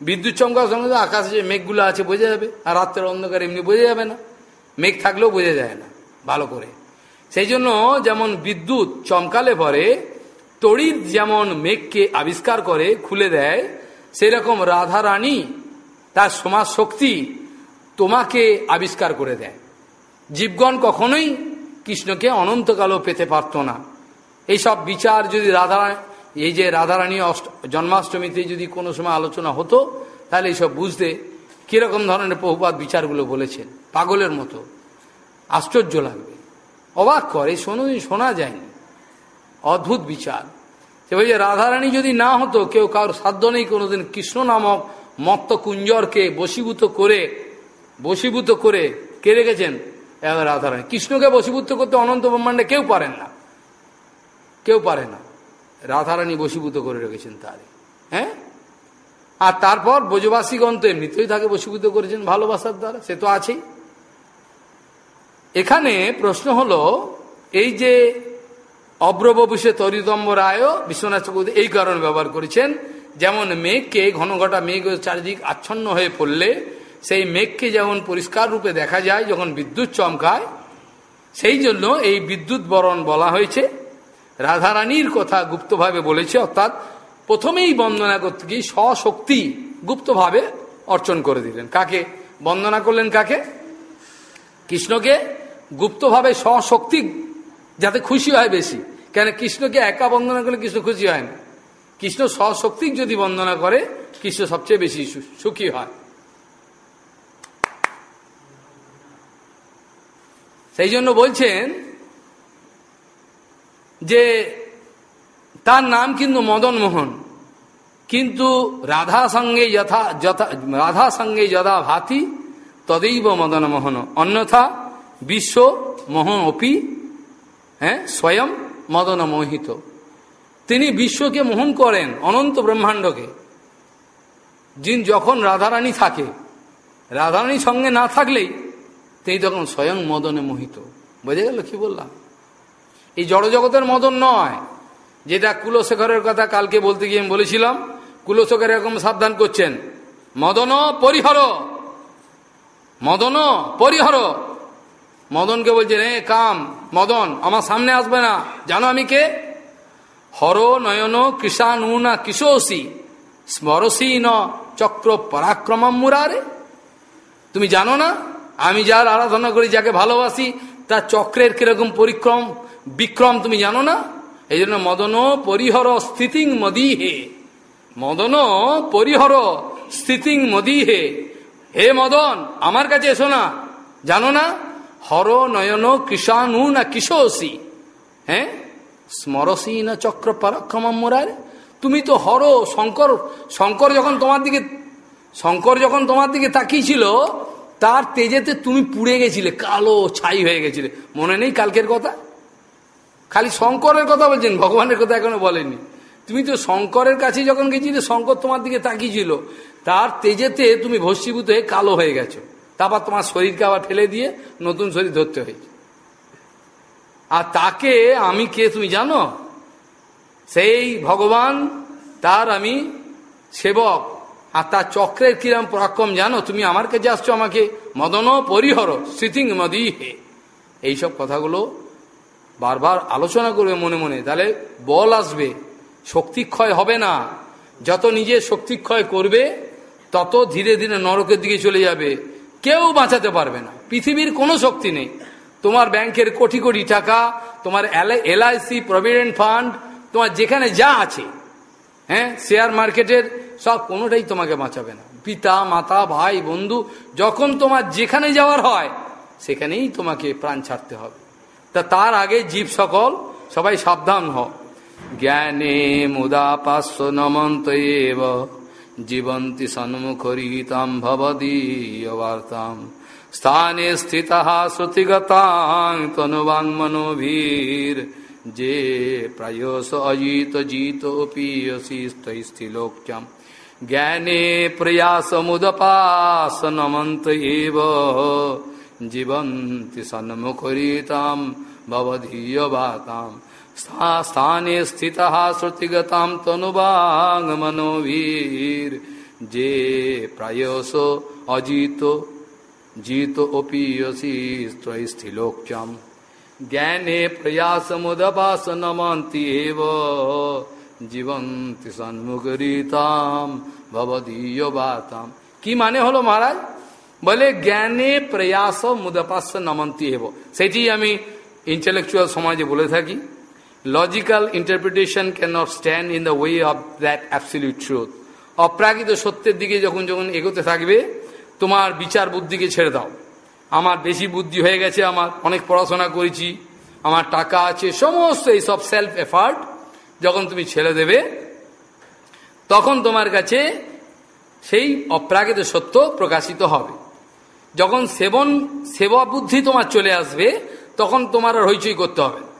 বিদ্যুৎ চমকার সঙ্গে সঙ্গে আকাশে যে মেঘগুলো আছে, বোঝা যাবে। আর রাত্রের অন্ধকার এমনি বোঝা যাবে না। মেঘ থাকলেও বোঝা যায় না, ভালো করে। সেই জন্য যেমন বিদ্যুৎ চমকালে পরে, তড়িৎ যেমন মেঘকে আবিষ্কার করে, খুলে দেয় সেরকম রাধা রানী তার সমাজ শক্তি তোমাকে আবিষ্কার করে দেয়। জীবগণ কখনোই কৃষ্ণকে অনন্তকালও পেতে পারত না। এইসব বিচার যদি রাধা, এই যে রাধারানী অষ্ট, জন্মাষ্টমীতে যদি কোনো সময় আলোচনা হতো, তাহলে এইসব বুঝতে কীরকম ধরনের বহুপাত বিচারগুলো বলেছেন। পাগলের মতো। আশ্চর্য লাগবে। অবাক করে, শোনো, শোনা যায়নি। অদ্ভুত বিচার। সে বলছে, রাধারানী যদি না হতো, কেউ কারোর সাধ্য নেই কোনোদিন কৃষ্ণ নামক মত্ত কুঞ্জরকে বশীভূত করে বশীভূত করে কে রেখেছেন? রাধারানী। কৃষ্ণকে বশীভূত করতে অনন্ত ব্রহ্মাণ্ডে কেউ পারেন না। কেউ পারে না। রাধারানী বশীভূত করে রেখেছেন তারে। হ্যাঁ? আর তারপর ব্রজবাসীগণ তো এমনিতেই তাকে বশীভূত করেছেন ভালোবাসার দ্বারা। সে তো আছেই। এখানে প্রশ্ন হলো, এই যে অব্রবপুষে তরিতম্ব রায় বিশ্বনাথ চক্রবর্তী এই কারণে ব্যবহার করেছেন, যেমন মেঘকে, ঘন ঘটা মেঘ চারিদিক আচ্ছন্ন হয়ে পড়লে, সেই মেঘকে যেমন পরিষ্কার রূপে দেখা যায়, যখন বিদ্যুৎ চমকায়, সেই জন্য এই বিদ্যুৎ বরণ বলা হয়েছে। রাধারানীর কথা গুপ্তভাবে বলেছে, অর্থাৎ প্রথমেই বন্দনা করতে গিয়ে স্বশক্তি গুপ্তভাবে অর্চন করে দিলেন। কাকে? বন্দনা করলেন কাকে? কৃষ্ণকে? গুপ্তভাবে স্বশক্তি যাতে খুশি হয় বেশি। কেন কৃষ্ণকে একা বন্দনা করলে কৃষ্ণ খুশি হয় না? কৃষ্ণ স্বশক্তিক যদি বন্দনা করে, কৃষ্ণ সবচেয়ে বেশি সুখী হয়। সেই জন্য বলছেন যে, তার নাম কিন্তু মদন মোহন। কিন্তু রাধা সঙ্গে যথা যথা, রাধা সঙ্গে যথা ভাতি তदैব মদন মোহন। অন্যথা বিশ্ব মোহন অপি হ্যাঁ স্বয়ং মদন মোহিত তিনি বিশ্বকে মোহন করেন অনন্ত ব্রহ্মাণ্ডকে। যিন যখন রাধারানী থাকে, রাধারানীর সঙ্গে না থাকলেই তিনি তখন স্বয়ং মদনে মোহিত বোঝা গেল কি বললাম? এই জড়জগতের মদন নয়, যেটা কুলশেখরের কথা কালকে বলতে গিয়ে আমি বলেছিলাম, কুলশেখর এরকম সাবধান করছেন, মদন পরিহর মদন পরিহর। মদনকে বলছে, রে, কাম, মদন, আমার সামনে আসবে না। জানো আমি কে? হর নয়ন কৃষাণু না কিশোসি স্মরসি ন চক্র পরাক্রম মুরারে। তুমি জানো না? আমি যার আরাধনা করি, যাকে ভালোবাসি, তার চক্রের কীরকম পরিক্রম, বিক্রম তুমি জানো না? এই জন্য মদন পরিহর স্থিতিং মদিহে। মদন পরিহর স্থিতিং মদিহে। হে মদন, আমার কাছে এসো না। জানো না? হর নয়ন কৃষাণু না কিশোসি। হ্যাঁ? স্মরসী না চক্র পরাক্রম মোরার? তুমি তো হর, শঙ্কর শঙ্কর যখন তোমার দিকে, শঙ্কর যখন তোমার দিকে তাকিয়েছিল, তার তেজেতে তুমি পুড়ে গেছিলে, কালো ছাই হয়ে গেছিলে। মনে নেই কালকের কথা? খালি শঙ্করের কথা বলছেন, ভগবানের কথা এখনও বলেনি তুমি তো শঙ্করের কাছে যখন গেছিলে, শঙ্কর তোমার দিকে তাকিয়েছিল, তার তেজেতে তুমি ভস্মীভূত হয়ে কালো হয়ে গেছো। তারপর তোমার শরীরকে আবার ফেলে দিয়ে নতুন শরীর ধরতে হয়েছে। আর তাকে আমি কে তুমি জানো? সেই ভগবান, তার আমি সেবক। আর তার চক্রের কিরম পরাক্রম জানো? তুমি আমার কাছে আসছো আমাকে। মদন পরিহর, স্মৃতিং মদি হে এইসব কথাগুলো বারবার আলোচনা করবে মনে মনে। তাহলে বল আসবে, শক্তিক্ষয় হবে না। যত নিজে শক্তিক্ষয় করবে, তত ধীরে ধীরে নরকের দিকে চলে যাবে। কেউ বাঁচাতে পারবে না। পৃথিবীর কোনো শক্তি নেই। তোমার ব্যাংকের কোটি কোটি টাকা, তোমার এলআইসি, প্রভিডেন্ট ফান্ড, তোমার যেখানে যা আছে হ্যাঁ শেয়ার মার্কেটের সব কোনোটাই তোমাকে বাঁচাবে না। পিতা, মাতা, ভাই, বন্ধু, যখন তোমার যেখানে যাওয়ার হয়, সেখানেই তোমাকে প্রাণ ছাড়তে হবে। তা তার আগে জীব সকল, সবাই সাবধান হ জ্ঞানে মুদা পার্শ্ব নমন্ত জীবন্তি সন্মুখরিতাম ভবদীয়বার্তাম। স্থানে স্থিত শ্রুতিগতাং তনুবাং মনোভীর যে প্রায়স অজিত জিত স্থিলোক্যম জ্ঞানে প্রয়াসমুদপাস নমন্ত এব। জীবন্তি সন্মুখরিতাম ভবধীয়বাতাম স্থানে স্থিত শ্রুতিগতাম তনুবাং মনোভীর যে প্রায়স অজিত জিত অপিয়সি স্থিলোক্যম জ্ঞানে প্রয়াসমুদপাস নমন্তি এব জীবন্তি সন্মুখরিতাম ভবদীয় বাতাম কি মানে হলো মহারাজ বলে জ্ঞানে প্রয়াস মুদপাস্য নমন্তি হেব সেটি আমি ইন্টেলেকচুয়াল সমাজে বলে থাকি logical interpretation can not stand in the way of that absolute truth অপ্রাকৃত সত্যের দিকে যখন যখন এগোতে থাকবে, তোমার বিচার বুদ্ধিকে ছেড়ে দাও। আমার বেশি বুদ্ধি হয়ে গেছে, আমার অনেক পড়াশোনা করেছি, আমার টাকা আছে, সমস্ত এই সব সেলফ এফার্ট যখন তুমি ছেড়ে দেবে, তখন তোমার কাছে সেই অপ্রাকৃত সত্য প্রকাশিত হবে। যখন সেবন, সেবা বুদ্ধি তোমার চলে আসবে, তখন তোমার আর হইচই করতে হবে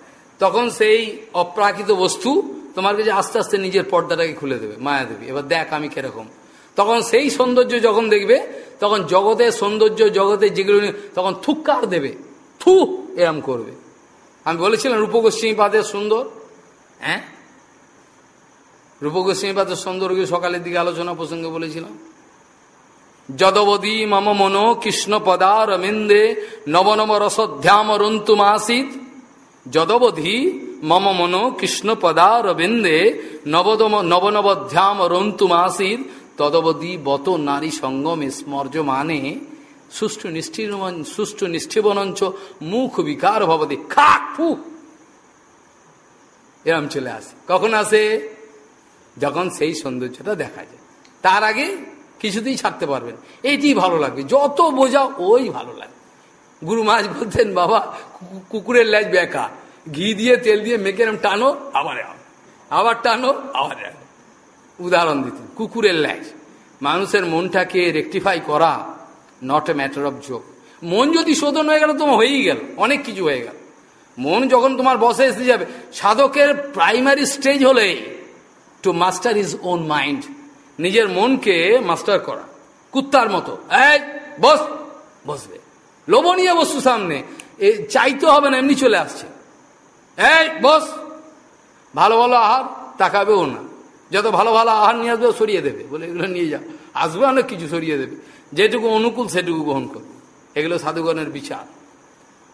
তখন সেই অপ্রাকৃত বস্তু তোমার কাছে আস্তে আস্তে নিজের পর্দাটাকে খুলে দেবে, মায়া দেবে। এবার দেখ আমি কীরকম। তখন সেই সৌন্দর্য যখন দেখবে, তখন জগতের সৌন্দর্য জগতে যেগুলো তখন থুক্কার দেবে। থু, এরম করবে। আমি বলেছিলাম রূপগোস্বামী পাদের সুন্দর। হ্যাঁ? রূপগোস্বামী পাদের সুন্দরকে সকালের দিকে আলোচনা প্রসঙ্গে বলেছিলাম। যদবদী মম মনো কৃষ্ণ পদার মিন্দে নবনব রসধ্যাম রন্তুমাসিত যদবধি মম মনো কৃষ্ণ পদার বিন্দে নবদম নবনবধ্যাম রন্তুমাসিদ, তদবধি বত নারী সঙ্গমে স্মর্য মানে সুষ্ঠু নিষ্ঠির সুষ্ঠু নিষ্ঠিবনঞ্চ মুখ বিকার ভবদি খাক, ফু! এরম চলে আসে। কখন আসে? যখন সেই সৌন্দর্যটা দেখা যায়। তার আগে কিছুতেই ছাড়তে পারবেন। এইটি ভালো লাগবে। যত বোঝা ওই ভালো লাগে গুরু মাছ বলতেন, বাবা কুকুরের ল্যাজ বেকা। ঘি দিয়ে, তেল দিয়ে মেখে টানো, আবার আবার টানো, আবার উদাহরণ দিতেন, কুকুরের ল্যাজ, মানুষের মনটাকে রেকটিফাই করা not a matter of joke মন যদি শোধন হয়ে গেল তোমার হয়েই গেল, অনেক কিছু হয়ে গেল। মন যখন তোমার বসে এসে যাবে, সাধকের প্রাইমারি স্টেজ হলে to master is own mind নিজের মনকে মাস্টার করা। কুত্তার মতো, এই, বস, বসবে। লোভনীয় বস্তু সামনে। এ চাইতে হবে না, এমনি চলে আসছে। এই, বস, ভালো ভালো আহার তাকাবেও না। যত ভালো ভালো আহার নিয়ে আসবে সরিয়ে দেবে। বলে, এগুলো নিয়ে যাও। আসবে অনেক কিছু সরিয়ে দেবে। যেটুকু অনুকূল, সেটুকু গ্রহণ করবে এগুলো সাধুগণের বিচার।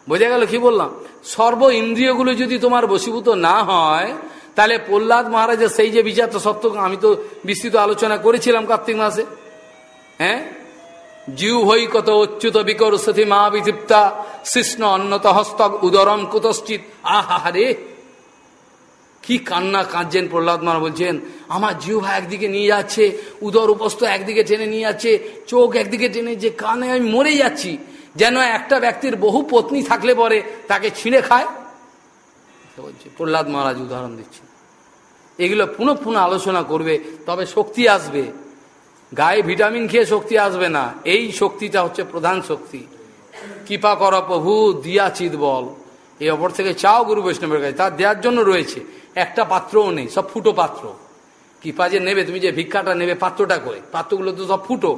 বোঝা গেল কি বললাম? সর্ব ইন্দ্রিয়গুলো যদি তোমার বসীভূত না হয়, তাহলে প্রহ্লাদ মহারাজের সেই যে বিচার তো সত্য, আমি তো বিস্তৃত আলোচনা করেছিলাম কার্তিক মাসে। হ্যাঁ? জিউ হই কত অচ্যুত বিকর সথি মা বিতৃপ্তা কৃষ্ণ অন্নত হস্তক উদরম কুতশ্চিত আহারে কি কান্না কাঁদছেন প্রহ্লাদ মারা বলছেন, আমার জিহ্বা একদিকে নিয়ে যাচ্ছে, উদর উপস্থ একদিকে টেনে নিয়ে যাচ্ছে, চোখ একদিকে টেনে যে কানে আমি মরে যাচ্ছি, যেন একটা ব্যক্তির বহু পত্নী থাকলে পরে তাকে ছিঁড়ে খায়। বলছে, প্রহ্লাদ মহারাজ উদাহরণ দিচ্ছে এগুলো পুনঃ পুনঃ আলোচনা করবে, তবে শক্তি আসবে। গায়ে ভিটামিন খেয়ে শক্তি আসবে না। এই শক্তিটা হচ্ছে প্রধান শক্তি। কৃপা কর প্রভু, দিয়া চিত বল। এই অপর থেকে চাও গুরু বৈষ্ণবের কাছে। তার দেওয়ার জন্য রয়েছে। একটা পাত্রও নেই, সব ফুটো পাত্র। কৃপা যে নেবে, তুমি যে ভিক্ষাটা নেবে পাত্রটা করে পাত্রগুলো তো সব ফুটো।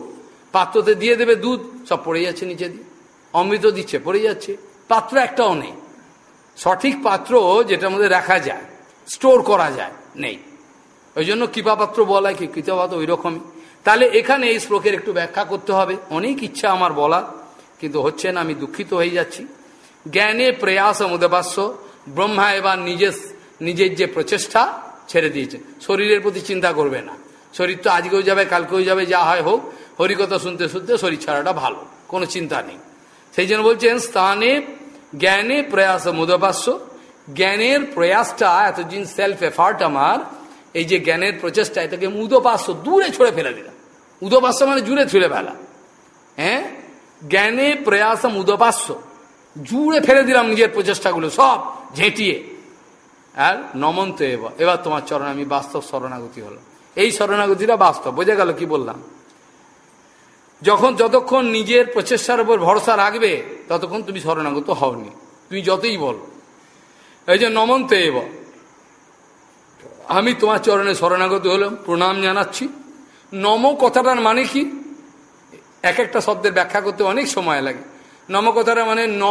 পাত্রতে দিয়ে দেবে দুধ, সব পড়ে যাচ্ছে নিচে দিয়ে। অমৃত দিচ্ছে, পড়ে যাচ্ছে। পাত্র একটাও নেই। সঠিক পাত্র যেটার মধ্যে রাখা যায়, স্টোর করা যায়, নেই। ওই জন্য কৃপাপাত্র বলা কি? কৃতপাত্র ওই রকমই। তাহলে এখানে এই শ্লোকের একটু ব্যাখ্যা করতে হবে। অনেক ইচ্ছা আমার বলা, কিন্তু হচ্ছে না, আমি দুঃখিত হয়ে যাচ্ছি। জ্ঞানে প্রয়াস মুদবাস্য ব্রহ্মা এবার নিজের নিজের যে প্রচেষ্টা ছেড়ে দিয়েছে। শরীরের প্রতি চিন্তা করবে না। শরীর তো আজকেও যাবে, কালকেও যাবে, যা হয় হোক। হরিকথা শুনতে শুনতে শরীর ছাড়াটা ভালো, কোনো চিন্তা নেই। সেই জন্য বলছেন, স্থানে জ্ঞানে প্রয়াস মুদবাস্য জ্ঞানের প্রয়াসটা, এতদিন সেলফ এফার্ট আমার এই যে জ্ঞানের প্রচেষ্টা, এটাকে উদপাস্য দূরে ছড়ে ফেলে দিলাম। উদপাস্য মানে জুড়ে ছুড়ে ফেলা। হ্যাঁ? জ্ঞানে প্রয়াসম উদপাস্য জুড়ে ফেলে দিলাম নিজের প্রচেষ্টাগুলো, সব ঝেঁটিয়ে। আর নমন্ত এবার এবার তোমার চরণ আমি বাস্তব শরণাগতি হলো এই শরণাগতিটা বাস্তব, বোঝা গেল কি বললাম? যখন যতক্ষণ নিজের প্রচেষ্টার উপর ভরসা রাখবে, ততক্ষণ তুমি শরণাগত হওনি। তুমি যতই বলো। এই যে নমন্ত এব। আমি তোমার চরণে শরণাগত হলাম, প্রণাম জানাচ্ছি। নম কথাটার মানে কি? এক একটা শব্দের ব্যাখ্যা করতে অনেক সময় লাগে। নম কথাটা মানে ন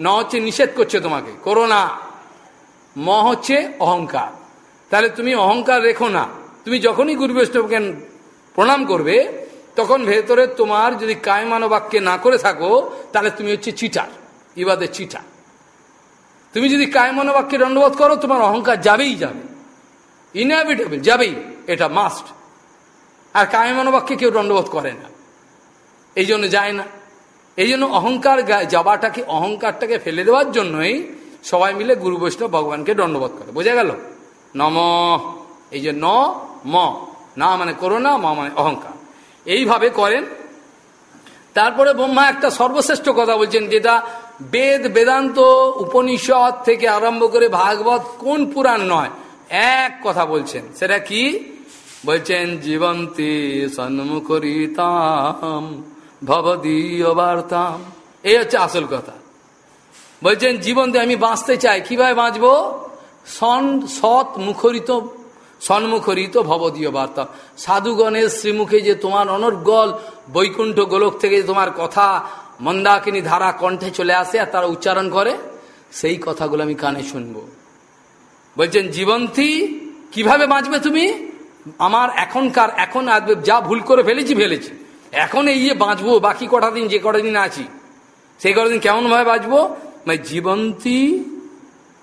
ন হচ্ছে নিষেধ করছে তোমাকে, করো না। ম হচ্ছে অহংকার। তাহলে তুমি অহংকার রেখো না। তুমি যখনই গুরু বৈষ্ণবকে প্রণাম করবে, তখন ভেতরে তোমার যদি কায়মানো বাক্যে না করে থাকো, তাহলে তুমি হচ্ছে চিটার ইবাদের চিটার। তুমি যদি কায়মানো বাক্যে দণ্ডবোধ করো, তোমার অহংকার যাবেই যাবে। ইনএভিটেবল যাবেই, এটা মাস্ট আর কায়মানো বাক্যে কেউ দণ্ডবোধ করে না। এই জন্য যায় না। এই জন্য অহংকার যাবাটাকে, অহংকারটাকে ফেলে দেওয়ার জন্যই সবাই মিলে গুরু বৈষ্ণব ভগবানকে দণ্ডবোধ করে। বোঝা গেল? নম, এই যে ন, ম। না মানে করোনা ম মানে অহংকার। এইভাবে করেন। তারপরে ব্রহ্মা একটা সর্বশ্রেষ্ঠ কথা বলছেন, যেটা বেদ, বেদান্ত, উপনিষদ থেকে আরম্ভ করে ভাগবত কোন পুরাণ নয় এক কথা বলছেন। সেটা কি? বলছেন, জীবন্তী সন্মুখরিতাম, ভবদীয় বার্তাম। এই হচ্ছে আসল কথা। বলছেন, জীবনতে আমি বাঁচতে চাই, কীভাবে বাঁচবো? সন, সৎ মুখরিত, সন্মুখরিত ভবদীয় বার্তা। সাধুগণের শ্রীমুখে যে তোমার অনর্গল বৈকুণ্ঠ গোলক থেকে তোমার কথা মন্দাকিনী ধারা কণ্ঠে চলে আসে আর তারা উচ্চারণ করে, সেই কথাগুলো আমি কানে শুনব। বলছেন, জীবন্তী, কীভাবে বাঁচবে তুমি? আমার এখনকার, এখন আসবে, যা ভুল করে ফেলেছি ফেলেছি। এখন এই যে বাঁচবো, বাকি কটা দিন, যে কটা দিন আছি, সেই কটা দিন কেমনভাবে বাঁচবো? মানে জীবন্তী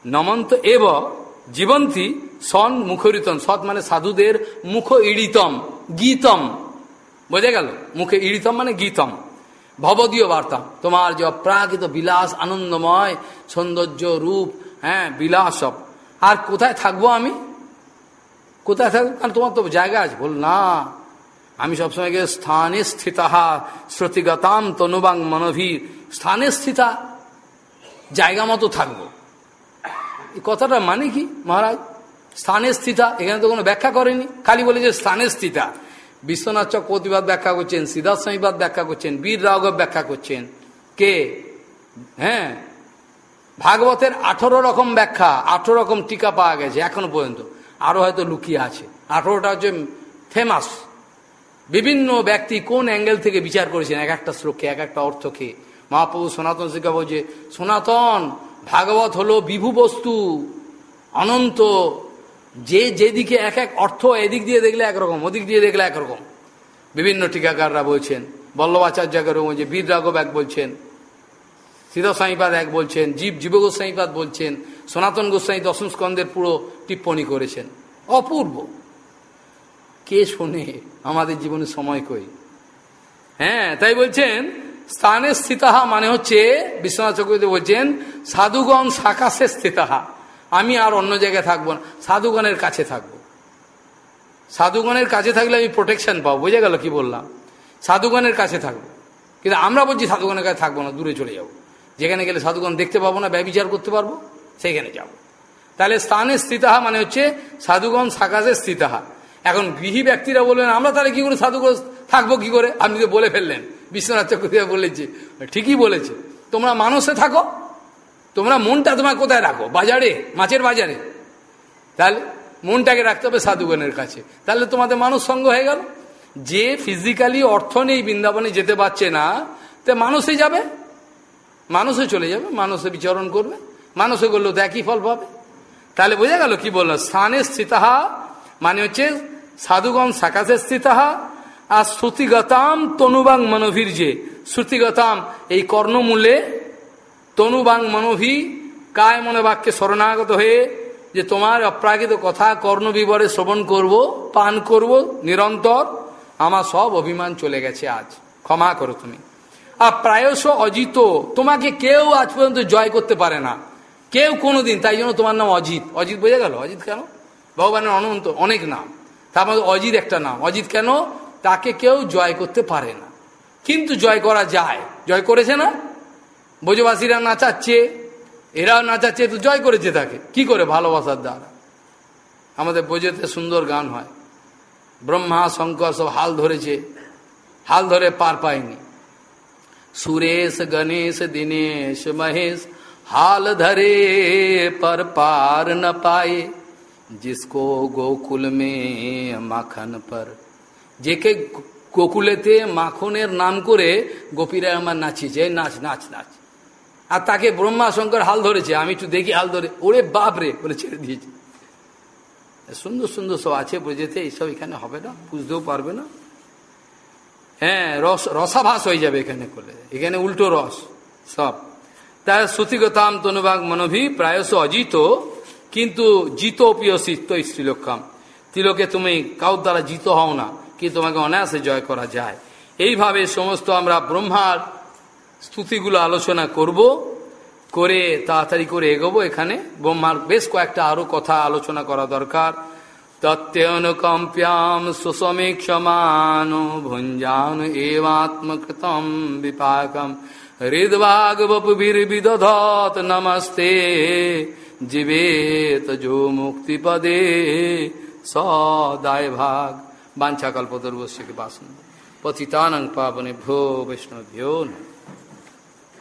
নমন্ত এব, জীবন্তী সন মুখরিতম। সৎ মানে সাধুদের মুখ ইড়িতম, গীতম। বোঝা গেল? মুখে ইড়িতম মানে গীতম। ভবদীয় বার্তা, তোমার যে অপ্রাকৃত বিলাস, আনন্দময়, সৌন্দর্য রূপ হ্যাঁ বিলাস সব। আর কোথায় থাকব আমি? কোথায় থাকব? কারণ তোমার তো জায়গা আছে। বল, না। আমি সবসময় গিয়ে স্থানে স্থিতাহা শ্রুতিগতাম তনুবাং মনভীর স্থানে স্থিতা, জায়গা মতো থাকব। এই কথাটা মানে কি, মহারাজ? স্থানে স্থিতা, এখানে তো কোনো ব্যাখ্যা করেনি। খালি বলে যে স্থানে স্থিতা। বিশ্বনাথ চক্রবর্তীবাদ ব্যাখ্যা করছেন, সিদ্ধার্থ স্বামীবাদ ব্যাখ্যা করছেন, বীর রাঘব ব্যাখ্যা করছেন। কে? হ্যাঁ? ভাগবতের আঠেরো রকম ব্যাখ্যা, আঠেরো রকম টিকা পাওয়া গেছে এখনও পর্যন্ত। আরও হয়তো লুকিয়ে আছে। আঠেরোটা হচ্ছে ফেমাস বিভিন্ন ব্যক্তি কোন অ্যাঙ্গেল থেকে বিচার করেছেন? এক একটা শ্লোককে এক একটা অর্থকে মহাপ্রভু সনাতন শিক্ষা বলছে সনাতন, ভাগবত হলো বিভু বস্তু, অনন্ত। যে যেদিকে এক এক অর্থ এদিক দিয়ে দেখলে একরকম, ওদিক দিয়ে দেখলে একরকম। বিভিন্ন টিকাকাররা বলছেন, বল্লভাচার্যকে বলছে বীর রাঘব এক বলছেন সিদ্ধ সাঁইপাদ এক বলছেন, জীব জীব গোস্বাইপাদ বলছেন, সনাতন গোস্বাই দশম স্কন্দের পুরো টিপ্পণী করেছেন। অপূর্ব। কে শোনে আমাদের জীবনে সময় কই? হ্যাঁ তাই বলছেন, স্থানে স্থিতাহা মানে হচ্ছে, বিশ্বনাথ চক্রবর্তী বলছেন, সাধুগণ সাকাশে স্থিতাহা। আমি আর অন্য জায়গায় থাকব না, সাধুগণের কাছে থাকব। সাধুগণের কাছে থাকলে আমি প্রোটেকশন পাবো, বোঝা গেল কি বললাম? সাধুগণের কাছে থাকব। কিন্তু আমরা বলছি সাধুগণের কাছে থাকব না, দূরে চলে যাব। যেখানে গেলে সাধুগণ দেখতে পাবো না, ব্যবচার করতে পারব সেখানে যাব। তাহলে স্থানে স্থিতাহা মানে হচ্ছে সাধুগণ সাকাশে স্থিতাহা। এখন গৃহী ব্যক্তিরা বলবেন আমরা তাহলে কি করে সাধুগণ থাকব কি করে? আপনি তো বলে ফেললেন। বিশ্বনাথ চক্রবর্তী বলেছে, ঠিকই বলেছে। তোমরা মানুষে থাকো, তোমরা মনটা তোমার কোথায় রাখো? বাজারে? মাছের বাজারে? তাহলে মনটাকে রাখতে হবে সাধুগণের কাছে। তাহলে তোমাদের মানুষ সঙ্গ হয়ে গেল। যে ফিজিক্যালি অর্থ নেই বৃন্দাবনে যেতে পারছে না, তে মানুষে যাবে? মানুষে চলে যাবে, মানুষে বিচরণ করবে, মানুষে করলেও তো একই ফল পাবে? তাহলে বোঝা গেল কি বলল, স্থানে স্থিতাহা মানে হচ্ছে সাধুগণ সাকাশে স্থিতাহা আর শ্রুতিগতাম তনুবাং মনোভীর যে শ্রুতিগতাম, এই কর্ণমূলে তনুবাং মনোভি কায় মনে বাক্যে শরণাগত হয়ে যে তোমার অপ্রাকৃত কথা কর্ণবিবরে শ্রবণ করব, পান করব, নিরন্তর, আমার সব অভিমান চলে গেছে আজ। ক্ষমা করো তুমি। আর প্রায়শ অজিত, তোমাকে কেউ আজ পর্যন্ত জয় করতে পারে না। কেউ কোনোদিন, তাই জন্য তোমার নাম অজিত। অজিত বোঝা গেল? অজিত কেন? ভগবানের অনন্ত, অনেক নাম। তার মধ্যে অজিত একটা নাম। অজিত কেন? তাকে কেউ জয় করতে পারে না। কিন্তু জয় করা যায়। জয় করেছে না? বোঝবাসীরা নাচাচ্ছে। এরাও নাচাচ্ছে, তো জয় করেছে তাকে। কি করে? ভালোবাসার দ্বারা। আমাদের বোঝেতে সুন্দর গান হয়। ব্রহ্মা, শঙ্কর সব হাল ধরেছে। হাল ধরে পার পায়নি। সুরেশ গণেশ দিনেশ মহেশ हाल धरे पर पार न पाए जिसको गोकुल में মাখন पर যেকে গোকুলেতে মাখনের নাম করে গোপীরা আমার নাচিয়েছে নাচ নাচ নাচ আর তাকে ব্রহ্মা শঙ্কর হাল ধরেছে আমি একটু দেখি হাল ধরে ওরে বাপ রে বলে ছেড়ে দিয়েছে সুন্দর সুন্দর সব আছে বুঝেতে এইসব এখানে হবে না বুঝতেও পারবে না হ্যাঁ রস, রসাভাস হয়ে যাবে এখানে করলে। এখানে উল্টো রস, সব। তাই শ্রুতিগতাম তনুবাগ মনোভি প্রায়শ অজিত, কিন্তু জিত পিয়সি স্ত্রীলক্ষাম তিলকে তুমি কাউ দ্বারা জিত হও না, কি তোমাকে অনায়াসে জয় করা যায়। এইভাবে সমস্ত আমরা ব্রহ্মার স্তুতিগুলো আলোচনা করব, করে তাড়াতাড়ি করে এগোবো এখানে। ব্রহ্মার বেশ কয়েকটা আরও কথা আলোচনা করা দরকার। তত্ত্বনুকম্প্যাম সুসমীক্ষমান ভুঞ্জান এবাত্মকৃতম বিপাকম হৃদভাগবপুবির্বিদধত নমস্তে জীবেত যো মুক্তি পদে সদায় ভাগ বাঞ্ছা কল্পতর্বশ্য বাসন পতিতানং পাবনে ভো বৈষ্ণভ্যো